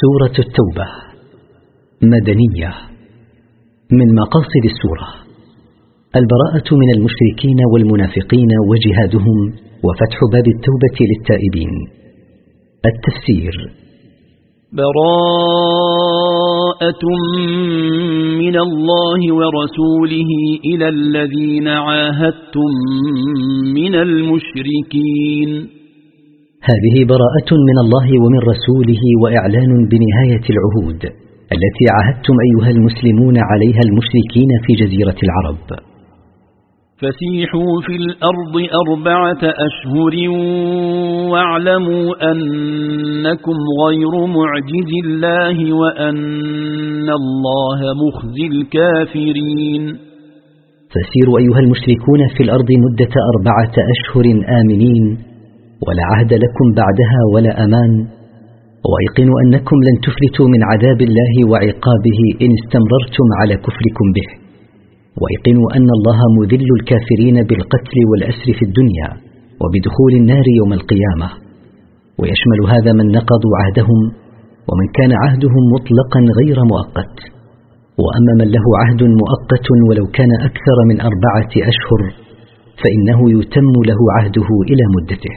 سورة التوبة. مدنية. من مقاصد السورة. البراءة من المشركين والمنافقين وجهادهم وفتح باب التوبة للتائبين. التفسير. براءة من الله ورسوله إلى الذين عاهدتم من المشركين. هذه براءة من الله ومن رسوله وإعلان بنهاية العهود التي عهدتم أيها المسلمون عليها المشركين في جزيرة العرب. فسيحوا في الأرض أربعة أشهر واعلموا أنكم غير معجز الله وأن الله مخزي الكافرين. فسيروا أيها المشركون في الأرض مدة أربعة أشهر آمنين ولا عهد لكم بعدها ولا أمان وأيقنوا أنكم لن تفلتوا من عذاب الله وعقابه إن استمررتم على كفركم به. وأيقنوا أن الله مذل الكافرين بالقتل والأسر في الدنيا وبدخول النار يوم القيامة. ويشمل هذا من نقضوا عهدهم ومن كان عهدهم مطلقا غير مؤقت. وأما من له عهد مؤقت ولو كان أكثر من أربعة أشهر فإنه يتم له عهده إلى مدته.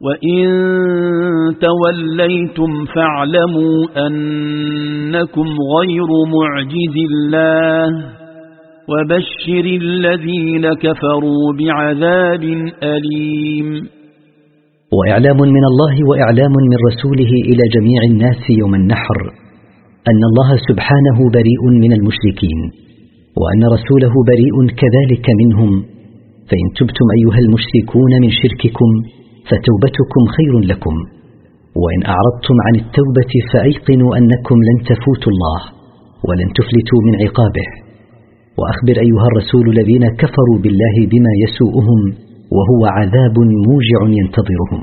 وإن توليتم فاعلموا أنكم غير معجز الله وبشر الذين كفروا بعذاب أليم وإعلام من الله وإعلام من رسوله إلى جميع الناس يوم النحر أن الله سبحانه بريء من المشركين وأن رسوله بريء كذلك منهم فإن تبتم أيها المشركون من شرككم فتوبتكم خير لكم. وإن أعرضتم عن التوبة فأيقنوا أنكم لن تفوتوا الله ولن تفلتوا من عقابه. وأخبر أيها الرسول الذين كفروا بالله بما يسوءهم وهو عذاب موجع ينتظرهم.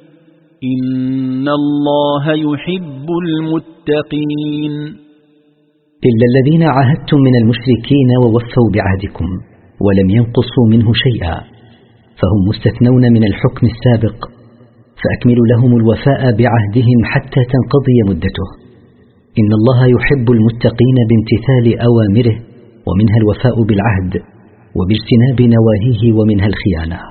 إن الله يحب المتقين. إلا الذين عاهدتم من المشركين ووفوا بعهدكم ولم ينقصوا منه شيئا فهم مستثنون من الحكم السابق فأكملوا لهم الوفاء بعهدهم حتى تنقضي مدته. إن الله يحب المتقين بامتثال أوامره ومنها الوفاء بالعهد وباجتناب نواهيه ومنها الخيانة.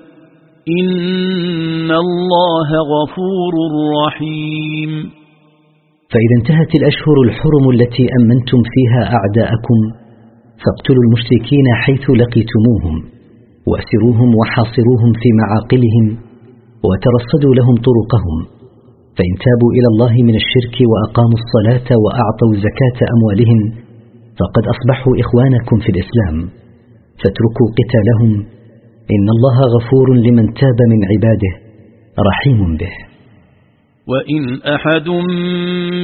إن الله غفور رحيم. فإذا انتهت الأشهر الحرم التي أمنتم فيها أعداءكم فاقتلوا المشركين حيث لقيتموهم وأسروهم وحاصروهم في معاقلهم وترصدوا لهم طرقهم فإن تابوا إلى الله من الشرك وأقاموا الصلاة وأعطوا زكاة أموالهم فقد أصبحوا إخوانكم في الإسلام فاتركوا قتالهم إن الله غفور لمن تاب من عباده رحيم به. وإن أحد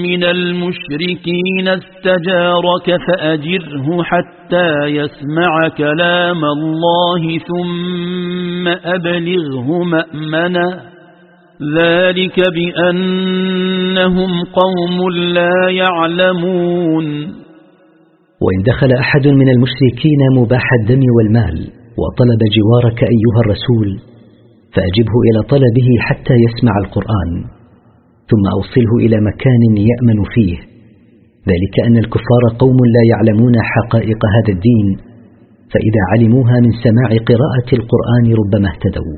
من المشركين استجارك فأجره حتى يسمع كلام الله ثم أبلغه مأمنا ذلك بأنهم قوم لا يعلمون. وإن دخل أحد من المشركين مباح الدم والمال وطلب جوارك أيها الرسول فأجبه إلى طلبه حتى يسمع القرآن ثم أوصله إلى مكان يأمن فيه. ذلك أن الكفار قوم لا يعلمون حقائق هذا الدين فإذا علموها من سماع قراءة القرآن ربما اهتدوا.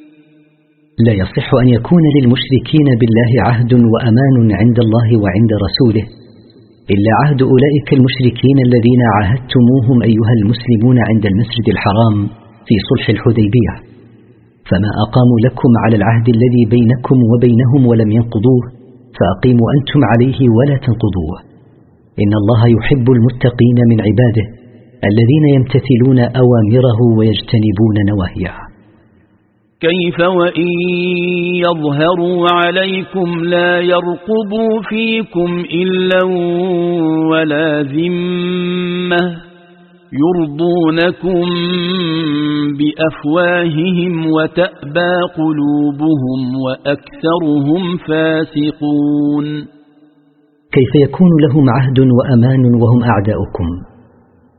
لا يصح أن يكون للمشركين بالله عهد وأمان عند الله وعند رسوله إلا عهد أولئك المشركين الذين عاهدتموهم أيها المسلمون عند المسجد الحرام في صلح الحديبية. فما أقاموا لكم على العهد الذي بينكم وبينهم ولم ينقضوه فأقيموا أنتم عليه ولا تنقضوه. إن الله يحب المتقين من عباده الذين يمتثلون أوامره ويجتنبون نواهيه. كيف وإن يظهروا عليكم لا يرقبوا فيكم إلا ولا ذمة يرضونكم بأفواههم وتأبى قلوبهم وأكثرهم فاسقون. كيف يكون لهم عهد وأمان وهم أعداؤكم؟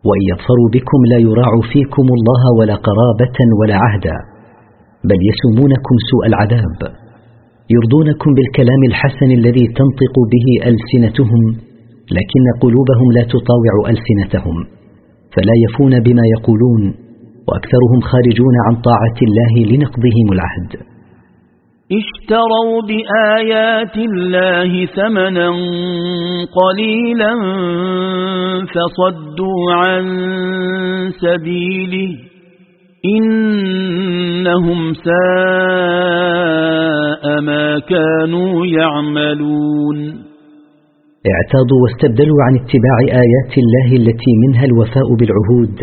وإن يظفروا بكم لا يراعوا فيكم الله ولا قرابة ولا عهدا. بل يسومونكم سوء العذاب. يرضونكم بالكلام الحسن الذي تنطق به ألسنتهم لكن قلوبهم لا تطاوع ألسنتهم. فلا يفون بما يقولون وأكثرهم خارجون عن طاعة الله لنقضهم العهد. اشتروا بآيات الله ثمنا قليلا فصدوا عن سبيله. إنهم ساء ما كانوا يعملون. اعتاضوا واستبدلوا عن اتباع آيات الله التي منها الوفاء بالعهود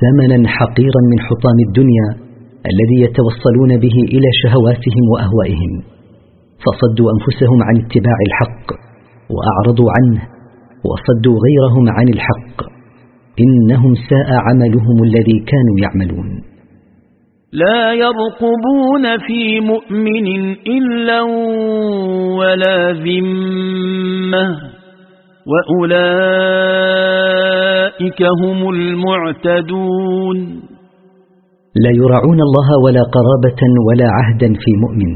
ثمنا حقيرا من حطام الدنيا الذي يتوصلون به إلى شهواتهم وأهوائهم. فصدوا أنفسهم عن اتباع الحق وأعرضوا عنه وصدوا غيرهم عن الحق. إنهم ساء عملهم الذي كانوا يعملون. لا يرقبون في مؤمن إلا ولا ذمة وأولئك هم المعتدون. لا يراعون الله ولا قرابة ولا عهدا في مؤمن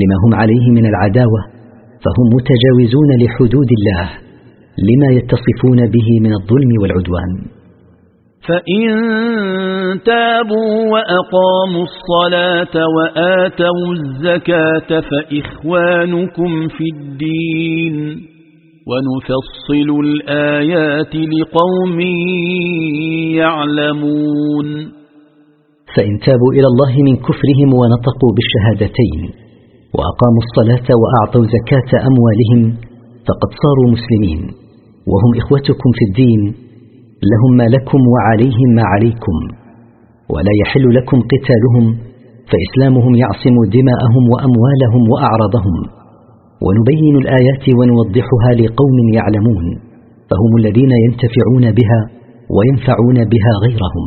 لما هم عليه من العداوة فهم متجاوزون لحدود الله. لما يتصفون به من الظلم والعدوان. فإن تابوا وأقاموا الصلاة وآتوا الزكاة فإخوانكم في الدين. ونفصل الآيات لقوم يعلمون. فإن تابوا إلى الله من كفرهم ونطقوا بالشهادتين وأقاموا الصلاة وأعطوا زكاة أموالهم فقد صاروا مسلمين. وهم إخوتكم في الدين لهم ما لكم وعليهم ما عليكم ولا يحل لكم قتالهم فإسلامهم يعصم دماءهم وأموالهم وأعراضهم ونبين الآيات ونوضحها لقوم يعلمون فهم الذين ينتفعون بها وينفعون بها غيرهم.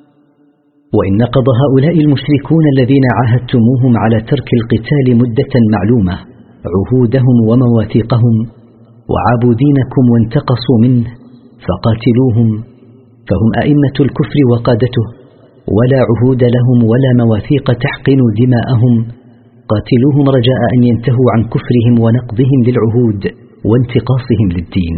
وإن نقض هؤلاء المشركون الذين عاهدتموهم على ترك القتال مدة معلومة عهودهم ومواثيقهم وعابوا دينكم وانتقصوا منه فقاتلوهم فهم أئمة الكفر وقادته ولا عهود لهم ولا مواثيق تحقن دماءهم قاتلوهم رجاء أن ينتهوا عن كفرهم ونقضهم للعهود وانتقاصهم للدين.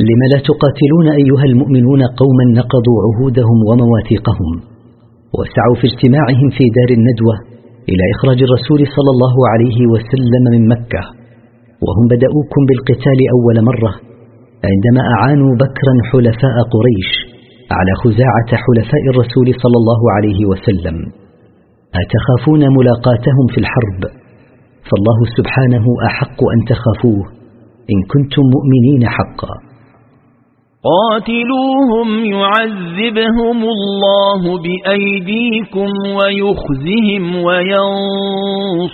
لم لا تقاتلون أيها المؤمنون قوما نقضوا عهودهم ومواثيقهم وسعوا في اجتماعهم في دار الندوة إلى إخراج الرسول صلى الله عليه وسلم من مكة. وهم بدأوكم بالقتال أول مرة عندما أعانوا بكرا حلفاء قريش على خزاعة حلفاء الرسول صلى الله عليه وسلم. أتخافون ملاقاتهم في الحرب؟ فالله سبحانه أحق أن تخافوه إن كنتم مؤمنين حقا. قاتلوهم يعذبهم الله بأيديكم ويخزهم وينصركم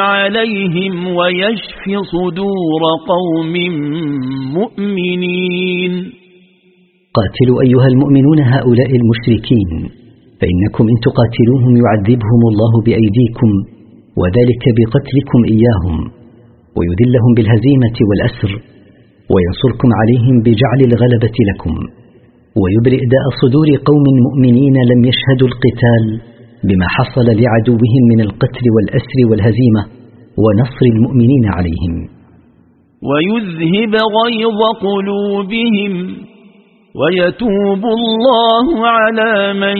عليهم ويشف صدور قوم مؤمنين. قاتلوا أيها المؤمنون هؤلاء المشركين فإنكم إن تقاتلوهم يعذبهم الله بأيديكم وذلك بقتلكم إياهم ويذلهم بالهزيمة والأسر. وينصركم عليهم بجعل الغلبة لكم ويبرئ داء صدور قوم مؤمنين لم يشهدوا القتال بما حصل لعدوهم من القتل والأسر والهزيمة ونصر المؤمنين عليهم. ويذهب غيظ قلوبهم ويتوب الله على من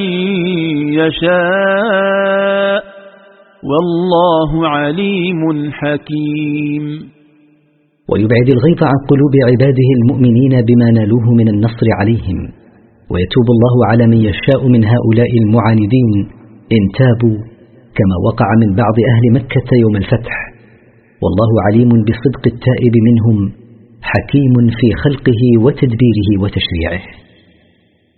يشاء والله عليم حكيم. ويبعد الغيظ عن قلوب عباده المؤمنين بما نالوه من النصر عليهم. ويتوب الله على من يشاء من هؤلاء المعاندين إن تابوا كما وقع من بعض أهل مكة يوم الفتح. والله عليم بصدق التائب منهم حكيم في خلقه وتدبيره وتشريعه.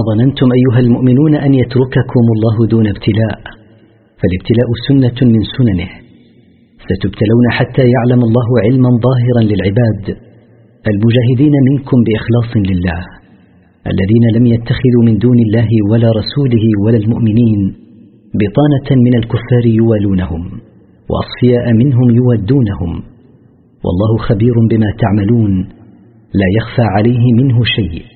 أظننتم أيها المؤمنون أن يترككم الله دون ابتلاء فالابتلاء سنة من سننه. ستبتلون حتى يعلم الله علما ظاهرا للعباد. المجاهدين منكم بإخلاص لله. الذين لم يتخذوا من دون الله ولا رسوله ولا المؤمنين بطانة من الكفار يوالونهم وأصفياء منهم يودونهم. والله خبير بما تعملون لا يخفى عليه منه شيء.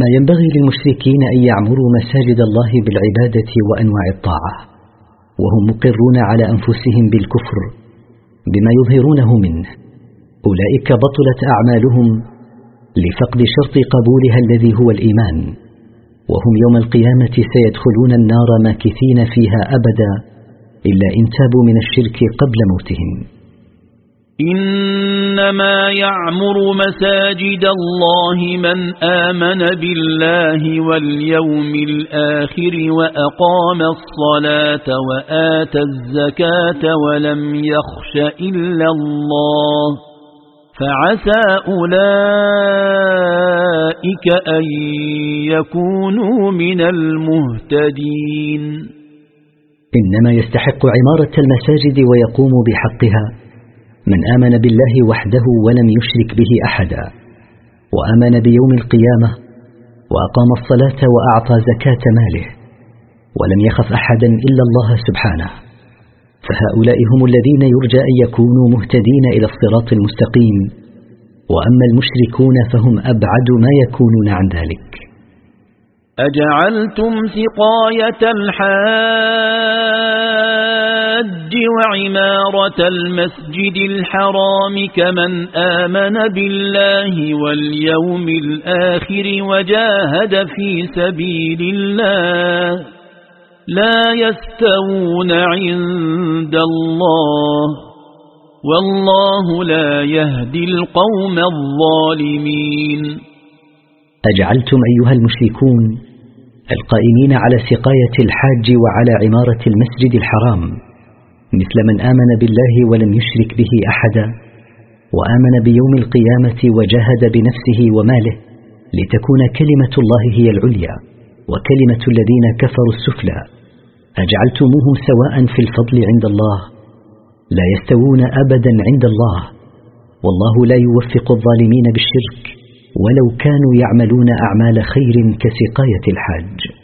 ما ينبغي للمشركين أن يعمروا مساجد الله بالعبادة وأنواع الطاعة وهم مقرون على أنفسهم بالكفر بما يظهرونه منه. أولئك بطلت أعمالهم لفقد شرط قبولها الذي هو الإيمان وهم يوم القيامة سيدخلون النار ماكثين فيها أبدا إلا إن تابوا من الشرك قبل موتهم. إنما يعمر مساجد الله من آمن بالله واليوم الآخر وأقام الصلاة وآتى الزكاة ولم يخش إلا الله فعسى أولئك أن يكونوا من المهتدين. إنما يستحق عمارة المساجد ويقوم بحقها. من آمن بالله وحده ولم يشرك به أحدا وآمن بيوم القيامة وأقام الصلاة وأعطى زكاة ماله ولم يخف أحدا إلا الله سبحانه. فهؤلاء هم الذين يرجى أن يكونوا مهتدين إلى الصراط المستقيم وأما المشركون فهم أبعد ما يكونون عن ذلك. أجعلتم سقاية الحاج وعمارة المسجد الحرام كمن آمن بالله واليوم الآخر وجاهد في سبيل الله لا يستوون عند الله والله لا يهدي القوم الظالمين أجعلتم أيها المشركون القائمين على سقاية الحاج وعلى عمارة المسجد الحرام مثل من آمن بالله ولم يشرك به أحدا وآمن بيوم القيامة وجاهد بنفسه وماله لتكون كلمة الله هي العليا وكلمة الذين كفروا السفلى. أجعلتموه سواء في الفضل عند الله لا يستوون أبدا عند الله والله لا يوفق الظالمين بالشرك ولو كانوا يعملون أعمال خير كسقاية الحاج.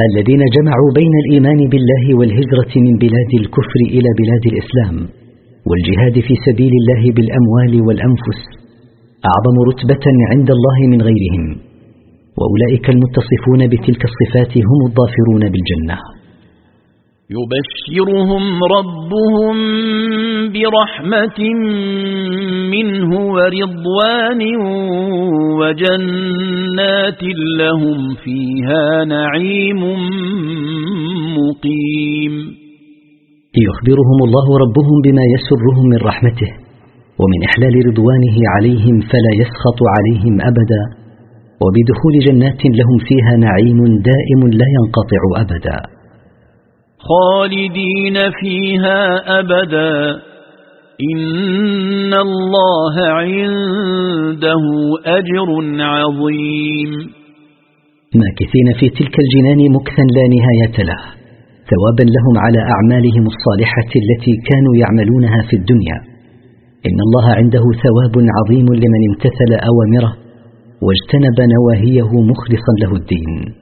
الذين جمعوا بين الإيمان بالله والهجرة من بلاد الكفر إلى بلاد الإسلام والجهاد في سبيل الله بالأموال والأنفس أعظم رتبة عند الله من غيرهم وأولئك المتصفون بتلك الصفات هم الظافرون بالجنة. يبشرهم ربهم برحمة منه ورضوان وجنات لهم فيها نعيم مقيم. يخبرهم الله ربهم بما يسرهم من رحمته ومن إحلال رضوانه عليهم فلا يسخط عليهم أبدا وبدخول جنات لهم فيها نعيم دائم لا ينقطع أبدا. خالدين فيها أبدا. إن الله عنده أجر عظيم. ماكثين في تلك الجنان مكثا لا نهاية له. ثوابا لهم على أعمالهم الصالحة التي كانوا يعملونها في الدنيا. إن الله عنده ثواب عظيم لمن امتثل أوامره واجتنب نواهيه مخلصا له الدين.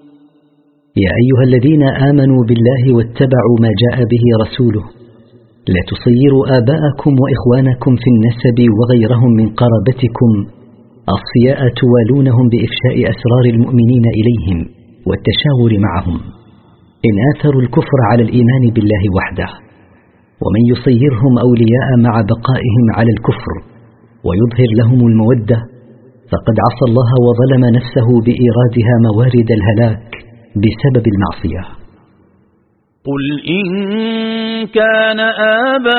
يا أيها الذين آمنوا بالله واتبعوا ما جاء به رسوله لا تصيروا آباءكم وإخوانكم في النسب وغيرهم من قرابتكم أصفياء توالونهم بإفشاء أسرار المؤمنين إليهم والتشاور معهم. إن آثروا الكفر على الإيمان بالله وحده ومن يصيرهم أولياء مع بقائهم على الكفر ويظهر لهم المودة فقد عصى الله وظلم نفسه بإيرادها موارد الهلاك. بسبب المعصية. قل إن كان آباؤكم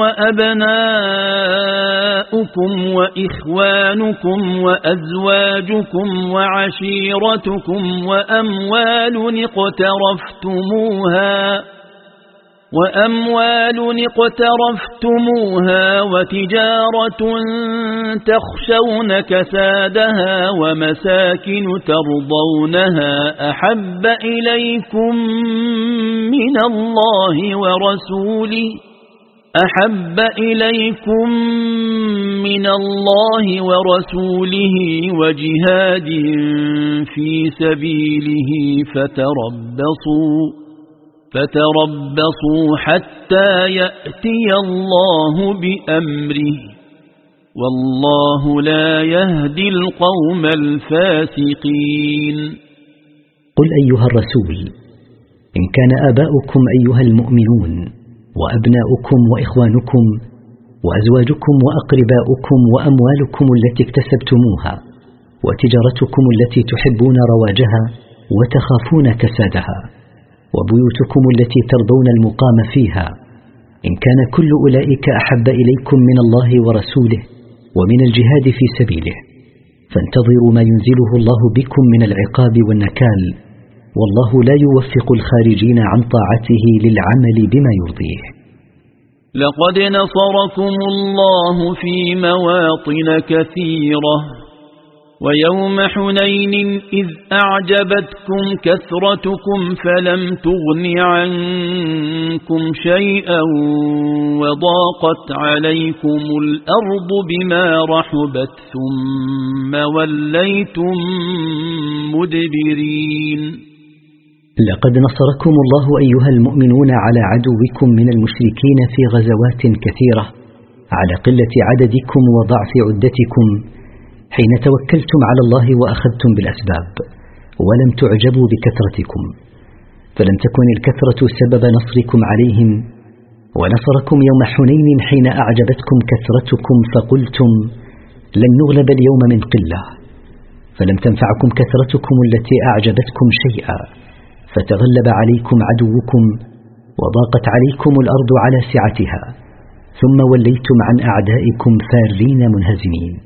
وأبناؤكم وإخوانكم وأزواجكم وعشيرتكم وأموال اقترفتموها وأموال اقترفتموها وتجارة تخشون كسادها ومساكن ترضونها أحب إليكم من الله ورسوله أحب إليكم من الله ورسوله وجهاد في سبيله فتربصوا فتربصوا حتى يأتي الله بأمره. والله لا يهدي القوم الفاسقين. قل أيها الرسول إن كان آباؤكم أيها المؤمنون وأبناؤكم وإخوانكم وأزواجكم وأقرباؤكم وأموالكم التي اكتسبتموها وتجارتكم التي تحبون رواجها وتخافون كسادها. وبيوتكم التي ترضون المقام فيها. إن كان كل أولئك أحب إليكم من الله ورسوله ومن الجهاد في سبيله فانتظروا ما ينزله الله بكم من العقاب والنكال والله لا يوفق الخارجين عن طاعته للعمل بما يرضيه. لقد نصركم الله في مواطن كثيرة ويوم حنين إذ أعجبتكم كثرتكم فلم تغن عنكم شيئا وضاقت عليكم الأرض بما رحبت ثم وليتم مدبرين. لقد نصركم الله أيها المؤمنون على عدوكم من المشركين في غزوات كثيرة على قلة عددكم وضعف عدتكم حين توكلتم على الله وأخذتم بالأسباب ولم تعجبوا بكثرتكم فلم تكن الكثرة سبب نصركم عليهم ونصركم يوم حنين حين أعجبتكم كثرتكم فقلتم لن نغلب اليوم من قلة فلم تنفعكم كثرتكم التي أعجبتكم شيئا فتغلب عليكم عدوكم وضاقت عليكم الأرض على سعتها ثم وليتم عن أعدائكم فارين منهزمين.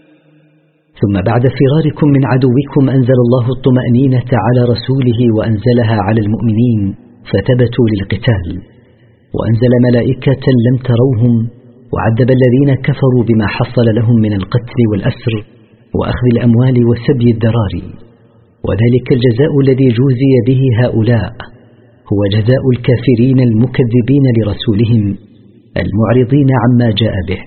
ثم بعد فراركم من عدوكم أنزل الله الطمأنينة على رسوله وأنزلها على المؤمنين فثبتوا للقتال. وأنزل ملائكة لم تروهم وعذب الذين كفروا بما حصل لهم من القتل والأسر وأخذ الأموال وسبي الدراري. وذلك الجزاء الذي جوزي به هؤلاء هو جزاء الكافرين المكذبين لرسولهم المعرضين عما جاء به.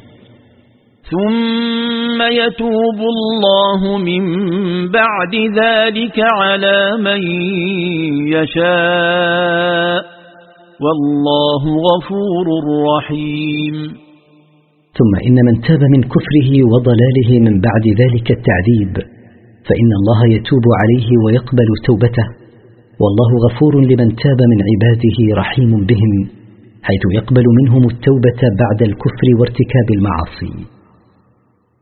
ثم يتوب الله من بعد ذلك على من يشاء. والله غفور رحيم. ثم إن من تاب من كفره وضلاله من بعد ذلك التعذيب فإن الله يتوب عليه ويقبل توبته. والله غفور لمن تاب من عباده رحيم بهم حيث يقبل منهم التوبة بعد الكفر وارتكاب المعاصي.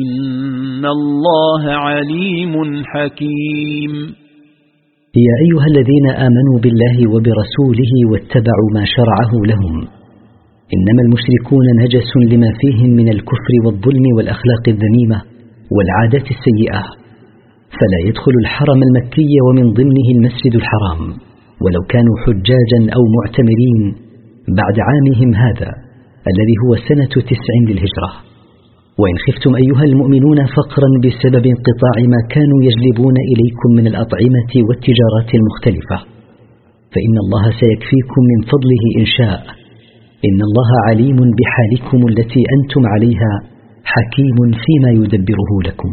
إن الله عليم حكيم يا أيها الذين آمنوا بالله وبرسوله واتبعوا ما شرعه لهم. إنما المشركون نجس لما فيهم من الكفر والظلم والأخلاق الذميمة والعادات السيئة. فلا يدخل الحرم المكي ومن ضمنه المسجد الحرام. ولو كانوا حجاجا أو معتمرين بعد عامهم هذا الذي هو سنة تسع للهجرة. وإن خفتم أيها المؤمنون فقرا بسبب انقطاع ما كانوا يجلبون إليكم من الأطعمة والتجارات المختلفة فإن الله سيكفيكم من فضله إن شاء. إن الله عليم بحالكم التي أنتم عليها حكيم فيما يدبره لكم.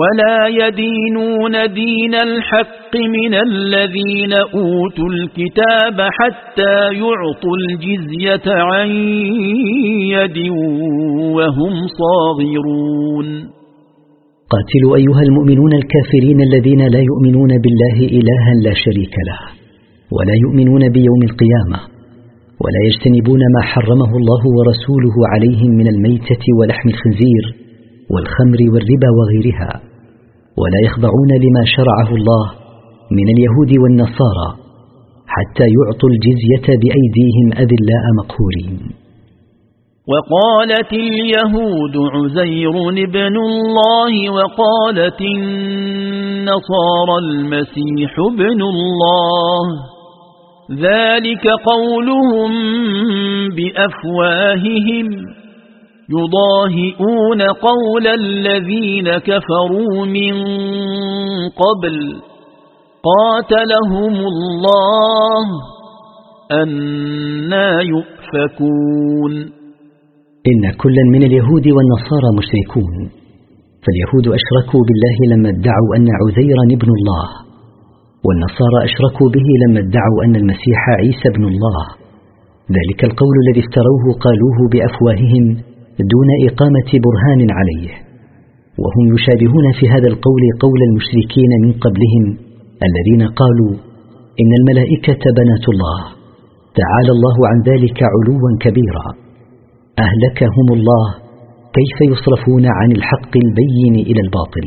ولا يدينون دين الحق من الذين أوتوا الكتاب حتى يعطوا الجزية عن يد وهم صاغرون. قاتلوا أيها المؤمنون الكافرين الذين لا يؤمنون بالله إلها لا شريك له ولا يؤمنون بيوم القيامة ولا يجتنبون ما حرمه الله ورسوله عليهم من الميتة ولحم الخنزير والخمر والربا وغيرها. ولا يخضعون لما شرعه الله من اليهود والنصارى حتى يعطوا الجزية بأيديهم أذلاء مقهورين. وقالت اليهود عزير ابن الله وقالت النصارى المسيح ابن الله. ذلك قولهم بأفواههم. يضاهئون قول الذين كفروا من قبل قاتلهم الله أنا يؤفكون. إن كلا من اليهود والنصارى مشركون فاليهود أشركوا بالله لما ادعوا أن عزيرا ابن الله والنصارى أشركوا به لما ادعوا أن المسيح عيسى ابن الله. ذلك القول الذي افتروه قالوه بأفواههم دون إقامة برهان عليه. وهم يشابهون في هذا القول قول المشركين من قبلهم الذين قالوا إن الملائكة بنات الله تعالى الله عن ذلك علوا كبيرا. أهلكهم الله كيف يصرفون عن الحق البين إلى الباطل؟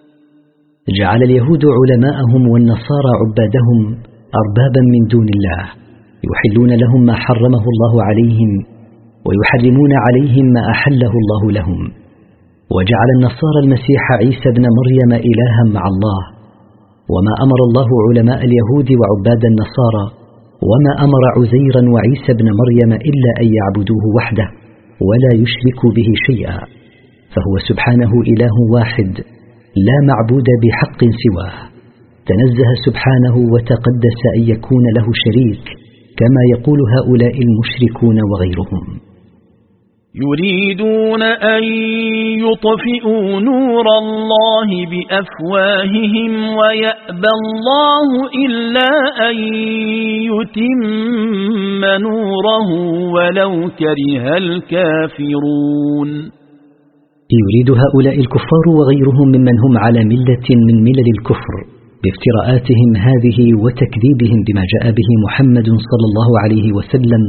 جعل اليهود علماءهم والنصارى عبادهم أربابا من دون الله يحلون لهم ما حرمه الله عليهم ويحرمون عليهم ما أحله الله لهم. وجعل النصارى المسيح عيسى بن مريم إلها مع الله. وما أمر الله علماء اليهود وعباد النصارى وما أمر عزيرا وعيسى بن مريم إلا أن يعبدوه وحده ولا يشركوا به شيئا. فهو سبحانه إله واحد. لا معبود بحق سواه. تنزه سبحانه وتقدس أن يكون له شريك كما يقول هؤلاء المشركون وغيرهم. يريدون أن يطفئوا نور الله بأفواههم ويأبى الله إلا أن يتم نوره ولو كره الكافرون. يريد هؤلاء الكفار وغيرهم ممن هم على ملة من ملل الكفر بافتراءاتهم هذه وتكذيبهم بما جاء به محمد صلى الله عليه وسلم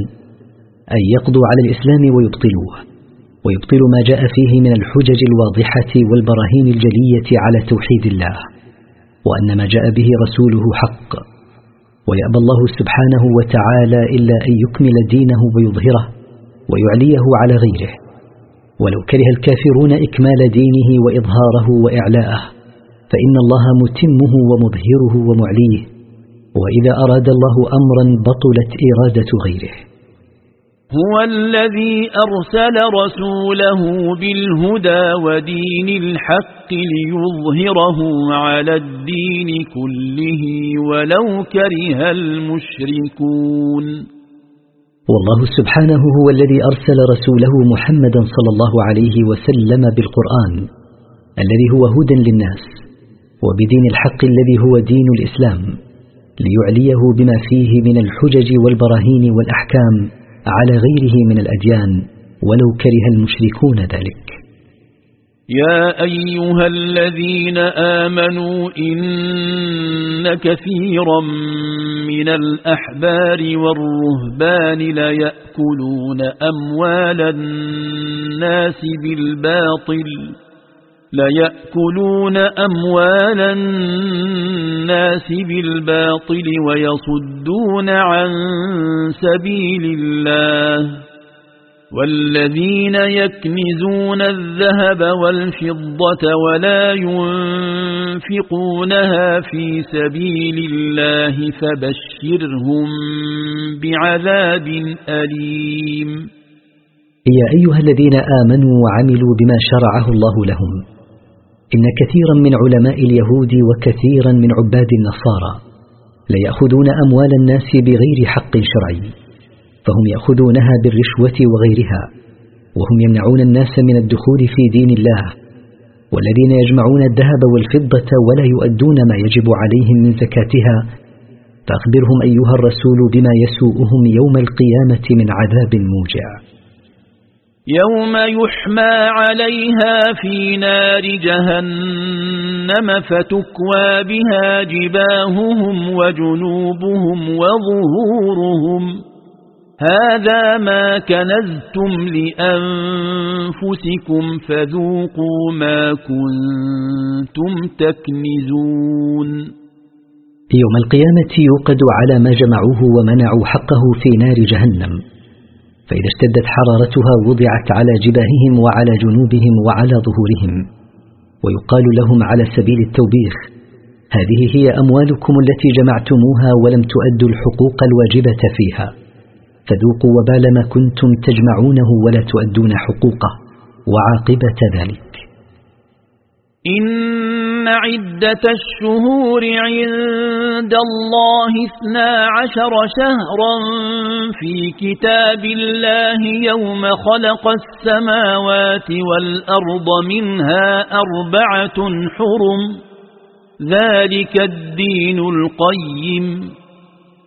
أن يقضوا على الإسلام ويبطلوه ويبطلوا ما جاء فيه من الحجج الواضحة والبراهين الجلية على توحيد الله وأن ما جاء به رسوله حق ويأبى الله سبحانه وتعالى إلا أن يكمل دينه ويظهره ويعليه على غيره. ولو كره الكافرون إكمال دينه وإظهاره وإعلاءه فإن الله متمه ومظهره ومعليه وإذا أراد الله أمرا بطلت إرادة غيره. هو الذي أرسل رسوله بالهدى ودين الحق ليظهره على الدين كله ولو كره المشركون. والله سبحانه هو الذي أرسل رسوله محمدا صلى الله عليه وسلم بالقرآن الذي هو هدى للناس وبدين الحق الذي هو دين الإسلام ليعليه بما فيه من الحجج والبراهين والأحكام على غيره من الأديان ولو كره المشركون ذلك. يا أيها الذين آمنوا إن كثيرا من الأحبار والرهبان ليأكلون أموال الناس بالباطل ليأكلون أموال الناس بالباطل ويصدون عن سبيل الله. والذين يكنزون الذهب والفضة ولا ينفقونها في سبيل الله فبشرهم بعذاب أليم. يا أيها الذين آمنوا وعملوا بما شرعه الله لهم. إن كثيرا من علماء اليهود وكثيرا من عباد النصارى ليأخذون أموال الناس بغير حق شرعي. فهم يأخذونها بالرشوة وغيرها وهم يمنعون الناس من الدخول في دين الله والذين يجمعون الذهب والفضة ولا يؤدون ما يجب عليهم من زكاتها فأخبرهم أيها الرسول بما يسوءهم يوم القيامة من عذاب موجع. يوم يحمى عليها في نار جهنم فتكوى بها جباههم وجنوبهم وظهورهم. هذا ما كنزتم لأنفسكم فذوقوا ما كنتم تكنزون. يوم القيامة يوقد على ما جمعوه ومنعوا حقه في نار جهنم. فإذا اشتدت حرارتها وضعت على جباههم وعلى جنوبهم وعلى ظهورهم ويقال لهم على سبيل التوبيخ هذه هي أموالكم التي جمعتموها ولم تؤدوا الحقوق الواجبة فيها. فذوقوا وبال ما كنتم تجمعونه ولا تؤدون حقوقه وعاقبة ذلك. إن عدة الشهور عند الله اثنا عشر شهرا في كتاب الله يوم خلق السماوات والأرض منها أربعة حرم. ذلك الدين القيم.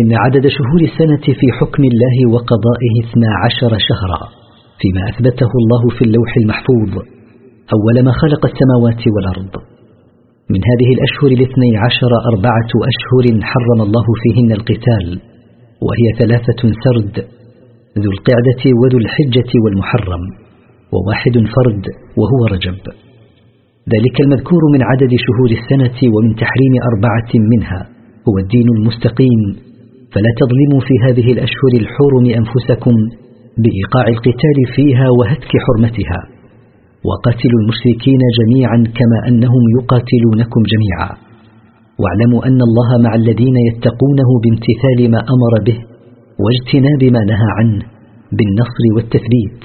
إن عدد شهور السنة في حكم الله وقضائه اثنا عشر شهرا فيما أثبته الله في اللوح المحفوظ أول ما خلق السماوات والأرض. من هذه الأشهر الاثني عشر أربعة أشهر حرم الله فيهن القتال وهي ثلاثة سرد ذو القعدة وذو الحجة والمحرم وواحد فرد وهو رجب. ذلك المذكور من عدد شهور السنة ومن تحريم أربعة منها هو الدين المستقيم. فلا تظلموا في هذه الأشهر الحرم أنفسكم بإيقاع القتال فيها وهتك حرمتها وقاتلوا المشركين جميعا كما أنهم يقاتلونكم جميعا. واعلموا أن الله مع الذين يتقونه بامتثال ما أمر به واجتناب ما نهى عنه بالنصر والتثبيت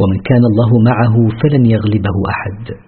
ومن كان الله معه فلن يغلبه أحد.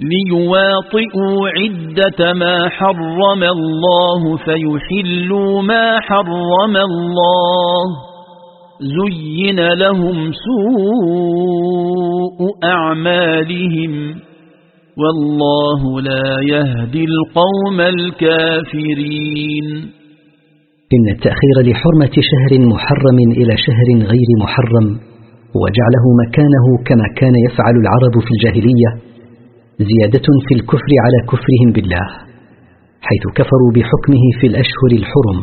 ليواطئوا عدة ما حرم الله فيحلوا ما حرم الله. زين لهم سوء أعمالهم. والله لا يهدي القوم الكافرين. إن التأخير لحرمة شهر محرم إلى شهر غير محرم وجعله مكانه كما كان يفعل العرب في الجاهلية. زيادة في الكفر على كفرهم بالله حيث كفروا بحكمه في الأشهر الحرم.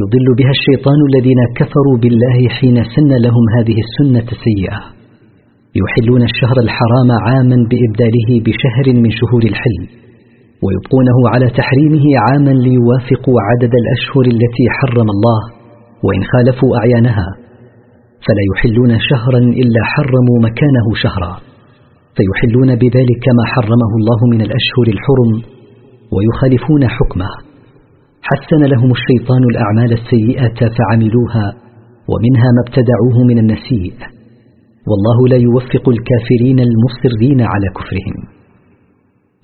يضل بها الشيطان الذين كفروا بالله حين سن لهم هذه السنة السيئة يحلون الشهر الحرام عاما بإبداله بشهر من شهور الحل ويبقونه على تحريمه عاما ليوافقوا عدد الأشهر التي حرم الله وإن خالفوا أعيانها. فلا يحلون شهرا إلا حرموا مكانه شهرا. فيحلون بذلك ما حرمه الله من الأشهر الحرم ويخالفون حكمه. حسن لهم الشيطان الأعمال السيئة فعملوها ومنها ما ابتدعوه من النسيء. والله لا يوفق الكافرين المصرين على كفرهم.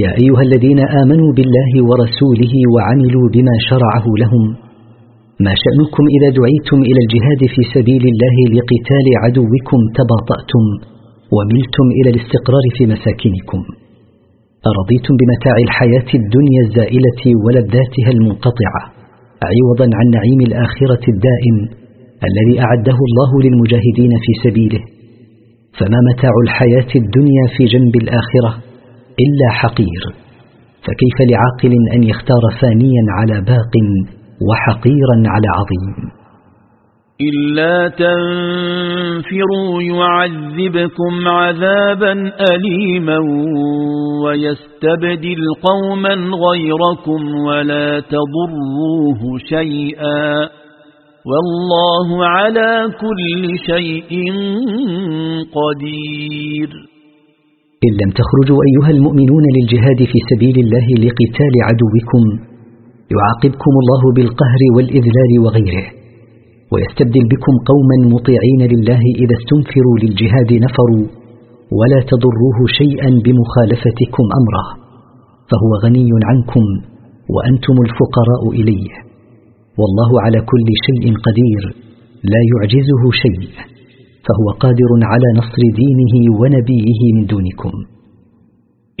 يا أيها الذين آمنوا بالله ورسوله وعملوا بما شرعه لهم. ما شأنكم إذا دعيتم إلى الجهاد في سبيل الله لقتال عدوكم تباطأتم وملتم إلى الاستقرار في مساكنكم. أرضيتم بمتاع الحياة الدنيا الزائلة ولذاتها المنقطعة عوضا عن نعيم الآخرة الدائم الذي أعده الله للمجاهدين في سبيله. فما متاع الحياة الدنيا في جنب الآخرة؟ إلا حقير. فكيف لعاقل أن يختار فانيا على باق وحقيرا على عظيم؟ إلا تنفروا يعذبكم عذابا أليما ويستبدل قوما غيركم ولا تضروه شيئا. والله على كل شيء قدير. إن لم تخرجوا أيها المؤمنون للجهاد في سبيل الله لقتال عدوكم يعاقبكم الله بالقهر والإذلال وغيره ويستبدل بكم قوما مطيعين لله إذا استنفروا للجهاد نفروا ولا تضروه شيئا بمخالفتكم أمره فهو غني عنكم وأنتم الفقراء إليه والله على كل شيء قدير لا يعجزه شيء. فهو قادر على نصر دينه ونبيه من دونكم.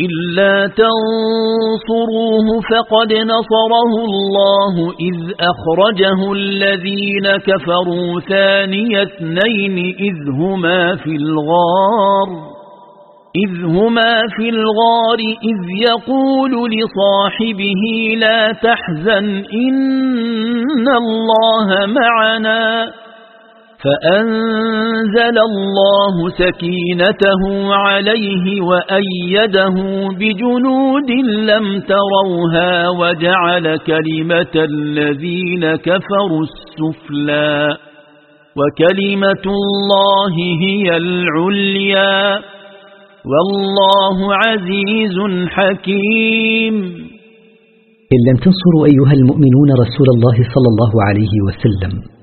إلا تنصروه فقد نصره الله إذ أخرجه الذين كفروا ثاني اثنين إذ هما في الغار إذ هما في الغار إذ يقول لصاحبه لا تحزن إن الله معنا. فأنزل الله سكينته عليه وأيده بجنود لم تروها وجعل كلمة الذين كفروا السفلا وكلمة الله هي العليا والله عزيز حكيم. إن لم تنصروا أيها المؤمنون رسول الله صلى الله عليه وسلم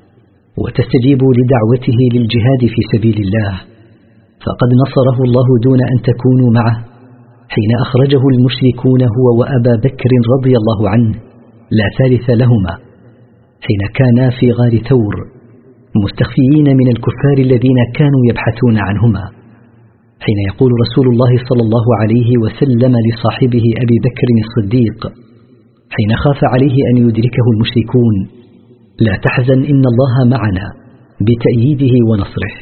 وتستجيبوا لدعوته للجهاد في سبيل الله. فقد نصره الله دون أن تكونوا معه حين أخرجه المشركون هو وأبا بكر رضي الله عنه لا ثالث لهما حين كانا في غار ثور مستخفيين من الكفار الذين كانوا يبحثون عنهما. حين يقول رسول الله صلى الله عليه وسلم لصاحبه أبي بكر الصديق حين خاف عليه أن يدركه المشركون لا تحزن إن الله معنا بتأييده ونصره.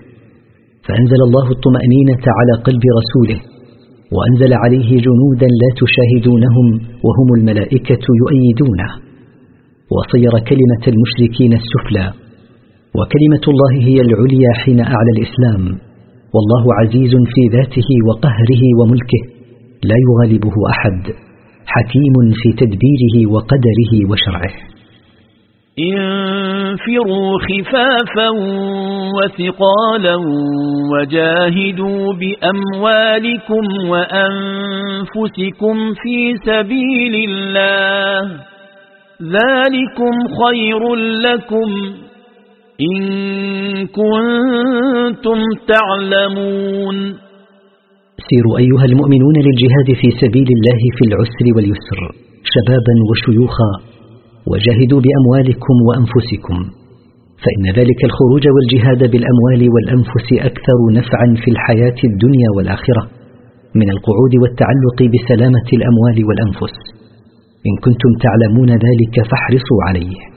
فأنزل الله الطمأنينة على قلب رسوله وأنزل عليه جنودا لا تشاهدونهم وهم الملائكة يؤيدونه. وصير كلمة المشركين السفلى وكلمة الله هي العليا حين أعلى الإسلام. والله عزيز في ذاته وقهره وملكه لا يغالبه أحد حكيم في تدبيره وقدره وشرعه. انفروا خفافا وثقالا وجاهدوا بأموالكم وأنفسكم في سبيل الله ذلكم خير لكم إن كنتم تعلمون سيروا أيها المؤمنون للجهاد في سبيل الله في العسر واليسر شبابا وشيوخا وجاهدوا بأموالكم وأنفسكم فإن ذلك الخروج والجهاد بالأموال والأنفس أكثر نفعا في الحياة الدنيا والآخرة من القعود والتعلق بسلامة الأموال والأنفس. إن كنتم تعلمون ذلك فاحرصوا عليه.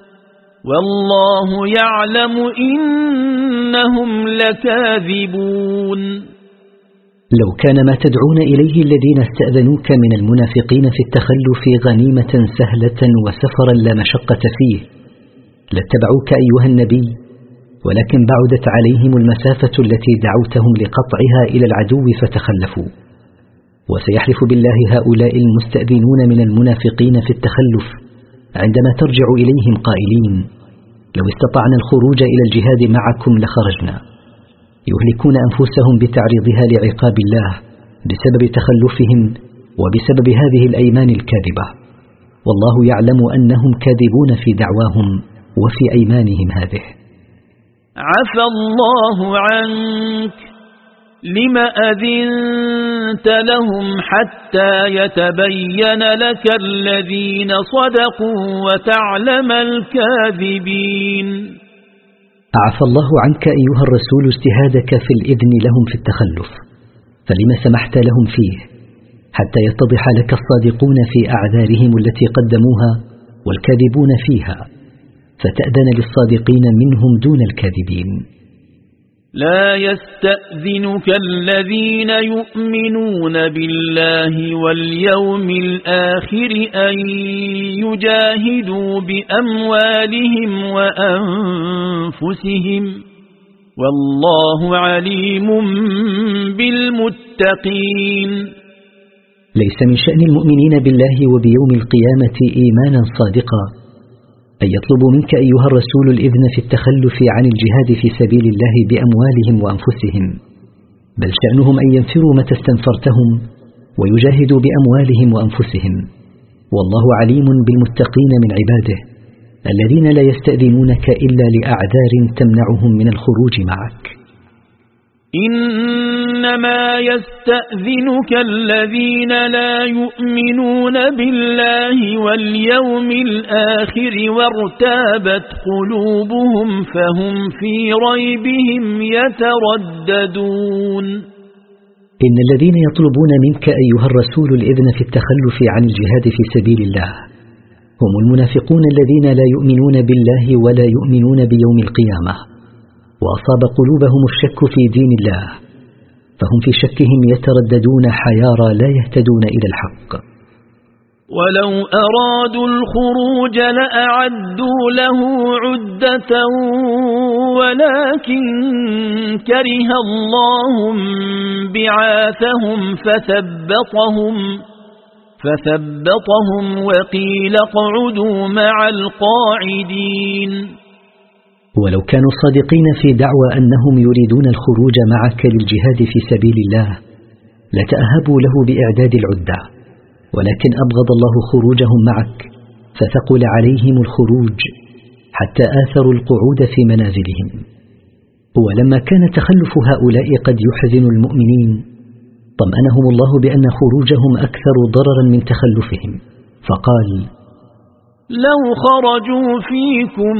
والله يعلم إنهم لكاذبون. لو كان ما تدعون إليه الذين استأذنوك من المنافقين في التخلف غنيمة سهلة وسفرا لا مشقة فيه لاتبعوك أيها النبي ولكن بعدت عليهم المسافة التي دعوتهم لقطعها إلى العدو فتخلفوا. وسيحلف بالله هؤلاء المستأذنون من المنافقين في التخلف. عندما ترجع إليهم قائلين لو استطعنا الخروج إلى الجهاد معكم لخرجنا. يهلكون أنفسهم بتعريضها لعقاب الله بسبب تخلفهم وبسبب هذه الأيمان الكاذبة. والله يعلم أنهم كاذبون في دعواهم وفي أيمانهم هذه. عفى الله عنك. لم أذنت لهم حتى يتبين لك الذين صدقوا وتعلم الكاذبين. أعفى الله عنك أيها الرسول اجتهادك في الإذن لهم في التخلف فلما سمحت لهم فيه حتى يتضح لك الصادقون في أعذارهم التي قدموها والكاذبون فيها فتأذن للصادقين منهم دون الكاذبين. لا يستأذنك الذين يؤمنون بالله واليوم الآخر أن يجاهدوا بأموالهم وأنفسهم والله عليم بالمتقين. ليس من شأن المؤمنين بالله وبيوم القيامة إيمانا صادقا. أن يطلبوا منك أيها الرسول الإذن في التخلف عن الجهاد في سبيل الله بأموالهم وأنفسهم. بل شأنهم أن ينفروا متى استنفرتهم ويجاهدوا بأموالهم وأنفسهم. والله عليم بالمتقين من عباده الذين لا يستأذنونك إلا لأعذار تمنعهم من الخروج معك. إنما يستأذنك الذين لا يؤمنون بالله واليوم الآخر وارتابت قلوبهم فهم في ريبهم يترددون. إن الذين يطلبون منك أيها الرسول الإذن في التخلف عن الجهاد في سبيل الله هم المنافقون الذين لا يؤمنون بالله ولا يؤمنون بيوم القيامة. وأصاب قلوبهم الشك في دين الله فهم في شكهم يترددون حيارى لا يهتدون إلى الحق. ولو أرادوا الخروج لأعدوا له عدة ولكن كره الله بعاثهم فثبطهم فثبطهم وقيل اقعدوا مع القاعدين. ولو كانوا صادقين في دعوى أنهم يريدون الخروج معك للجهاد في سبيل الله لتأهبوا له بإعداد العدة. ولكن أبغض الله خروجهم معك فثقل عليهم الخروج حتى آثروا القعود في منازلهم. ولما كان تخلف هؤلاء قد يحزن المؤمنين طمأنهم الله بأن خروجهم أكثر ضررا من تخلفهم. فقال لو خرجوا فيكم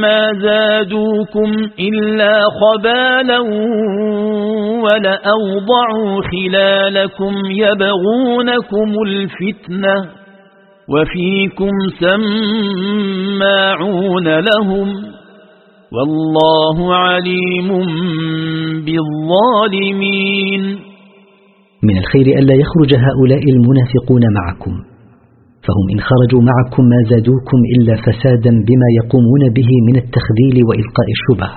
ما زادوكم إلا خبالا ولأوضعوا خلالكم يبغونكم الفتنة وفيكم سماعون لهم والله عليم بالظالمين من الخير ألا يخرج هؤلاء المنافقون معكم. فهم إن خرجوا معكم ما زادوكم إلا فسادا بما يقومون به من التخذيل وإلقاء الشبه.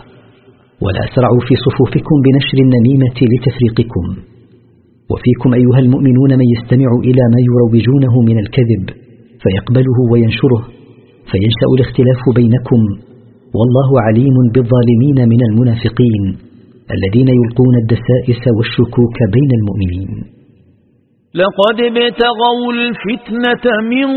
ولا أسرعوا في صفوفكم بنشر النميمة لتفريقكم. وفيكم أيها المؤمنون من يستمع إلى ما يروجونه من الكذب فيقبله وينشره فينشأ الاختلاف بينكم. والله عليم بالظالمين من المنافقين الذين يلقون الدسائس والشكوك بين المؤمنين. لقد ابتغوا الفتنة من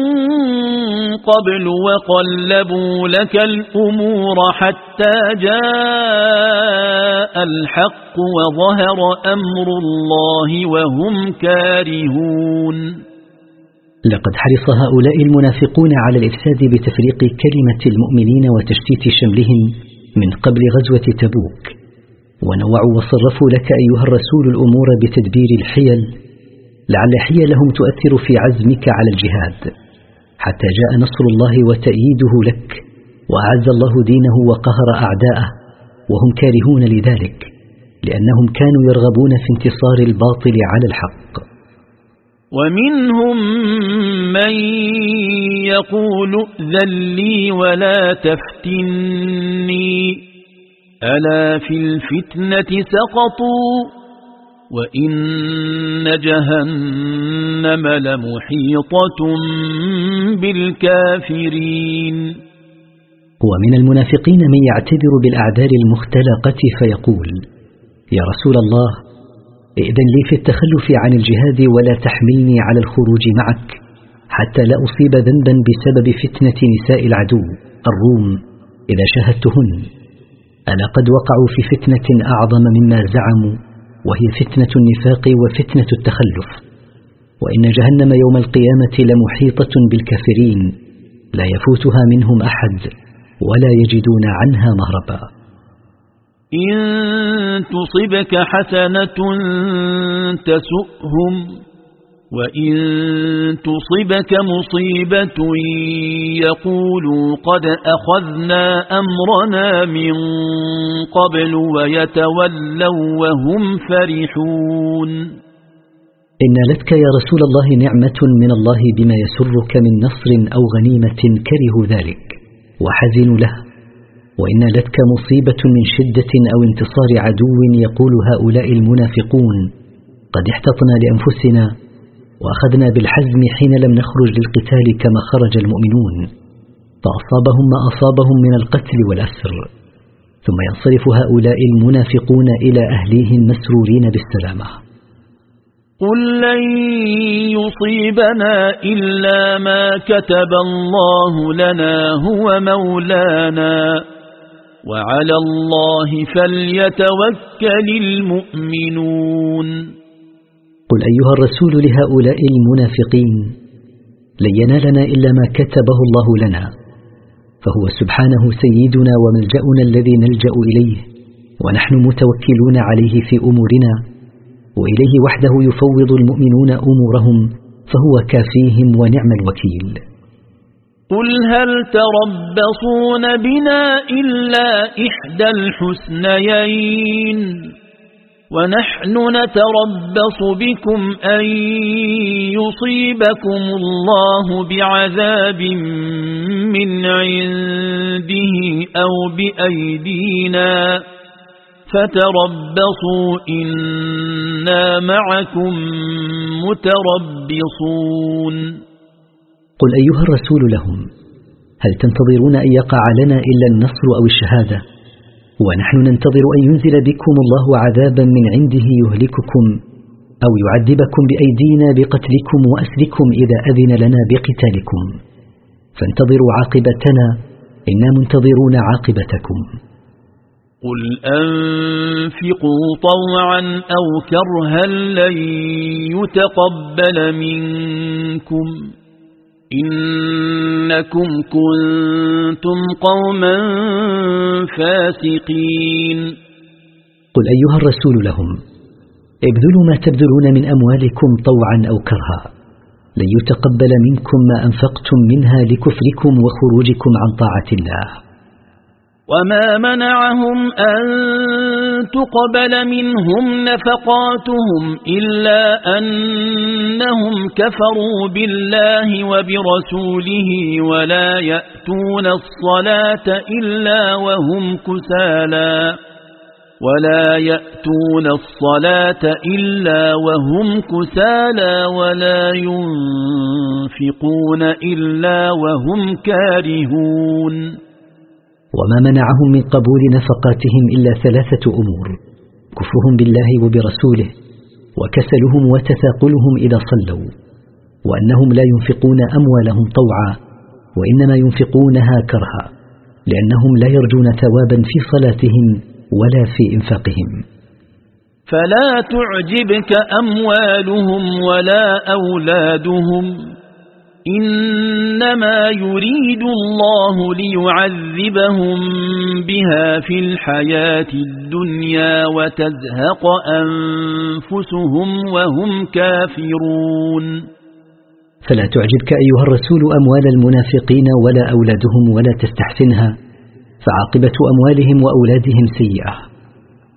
قبل وقلبوا لك الأمور حتى جاء الحق وظهر أمر الله وهم كارهون. لقد حرص هؤلاء المنافقون على الإفساد بتفريق كلمة المؤمنين وتشتيت شملهم من قبل غزوة تبوك ونوعوا وصرفوا لك أيها الرسول الأمور بتدبير الحيل لعل حيلهم تؤثر في عزمك على الجهاد. حتى جاء نصر الله وتأييده لك وأعز الله دينه وقهر أعداءه وهم كارهون لذلك لأنهم كانوا يرغبون في انتصار الباطل على الحق. ومنهم من يقول ائذن لي ولا تفتني ألا في الفتنة سقطوا؟ وإن جهنم لمحيطة بالكافرين ومن المنافقين من يعتبر بالأعذار المختلقة فيقول يا رسول الله ائذن لي في التخلف عن الجهاد ولا تحملني على الخروج معك حتى لا أصيب ذنبا بسبب فتنة نساء العدو الروم إذا شاهدتهن. ألا قد وقعوا في فتنة أعظم مما زعموا وهي فتنة النفاق وفتنة التخلف. وإن جهنم يوم القيامة لمحيطة بالكافرين لا يفوتها منهم أحد ولا يجدون عنها مهربا. إن تصبك حسنة تسؤهم وإن تصبك مصيبة يقولوا قد أخذنا أمرنا من قبل ويتولوا وهم فرحون إن لتك يا رسول الله نعمة من الله بما يسرك من نصر أو غنيمة كرهوا ذلك وحزنوا له. وإن لتك مصيبة من شدة أو انتصار عدو يقول هؤلاء المنافقون قد احتطنا لأنفسنا وأخذنا بالحزم حين لم نخرج للقتال كما خرج المؤمنون فأصابهم ما أصابهم من القتل والأسر. ثم ينصرف هؤلاء المنافقون إلى أهليهم مسرورين بالسلامة. قل لن يصيبنا إلا ما كتب الله لنا هو مولانا. وعلى الله فليتوكل المؤمنون. قل أيها الرسول لهؤلاء المنافقين لن ينالنا إلا ما كتبه الله لنا فهو سبحانه سيدنا وملجأنا الذي نلجأ إليه ونحن متوكلون عليه في أمورنا وإليه وحده يفوض المؤمنون أمورهم فهو كافيهم ونعم الوكيل. قل هل تربصون بنا إلا إحدى الحسنيين؟ ونحن نتربص بكم أن يصيبكم الله بعذاب من عنده أو بأيدينا فتربصوا إنا معكم متربصون قل أيها الرسول لهم هل تنتظرون أن يقع لنا إلا النصر أو الشهادة؟ ونحن ننتظر أن ينزل بكم الله عذابا من عنده يهلككم أو يعذبكم بأيدينا بقتلكم وأسركم إذا أذن لنا بقتالكم. فانتظروا عاقبتنا إنا منتظرون عاقبتكم. قل أنفقوا طوعا أو كرها لن يتقبل منكم. إنكم كنتم قوما فاسقين. قل أيها الرسول لهم ابذلوا ما تبذلون من أموالكم طوعا أو كرها لن يتقبل منكم ما أنفقتم منها لكفركم وخروجكم عن طاعة الله. وما منعهم أن تقبل منهم نفقاتهم إلا أنهم كفروا بالله وبرسوله ولا يأتون الصلاة إلا وهم كسالا ولا يأتون الصلاة إلا وهم كسالا ولا ينفقون إلا وهم كارهون وما منعهم من قبول نفقاتهم إلا ثلاثة أمور كفرهم بالله وبرسوله وكسلهم وتثاقلهم إذا صلوا وأنهم لا ينفقون أموالهم طوعا وإنما ينفقونها كرها لأنهم لا يرجون ثوابا في صلاتهم ولا في إنفاقهم. فلا تعجبك أموالهم ولا أولادهم. إنما يريد الله ليعذبهم بها في الحياة الدنيا وتزهق أنفسهم وهم كافرون. فلا تعجبك أيها الرسول أموال المنافقين ولا أولادهم ولا تستحسنها فعاقبة أموالهم وأولادهم سيئة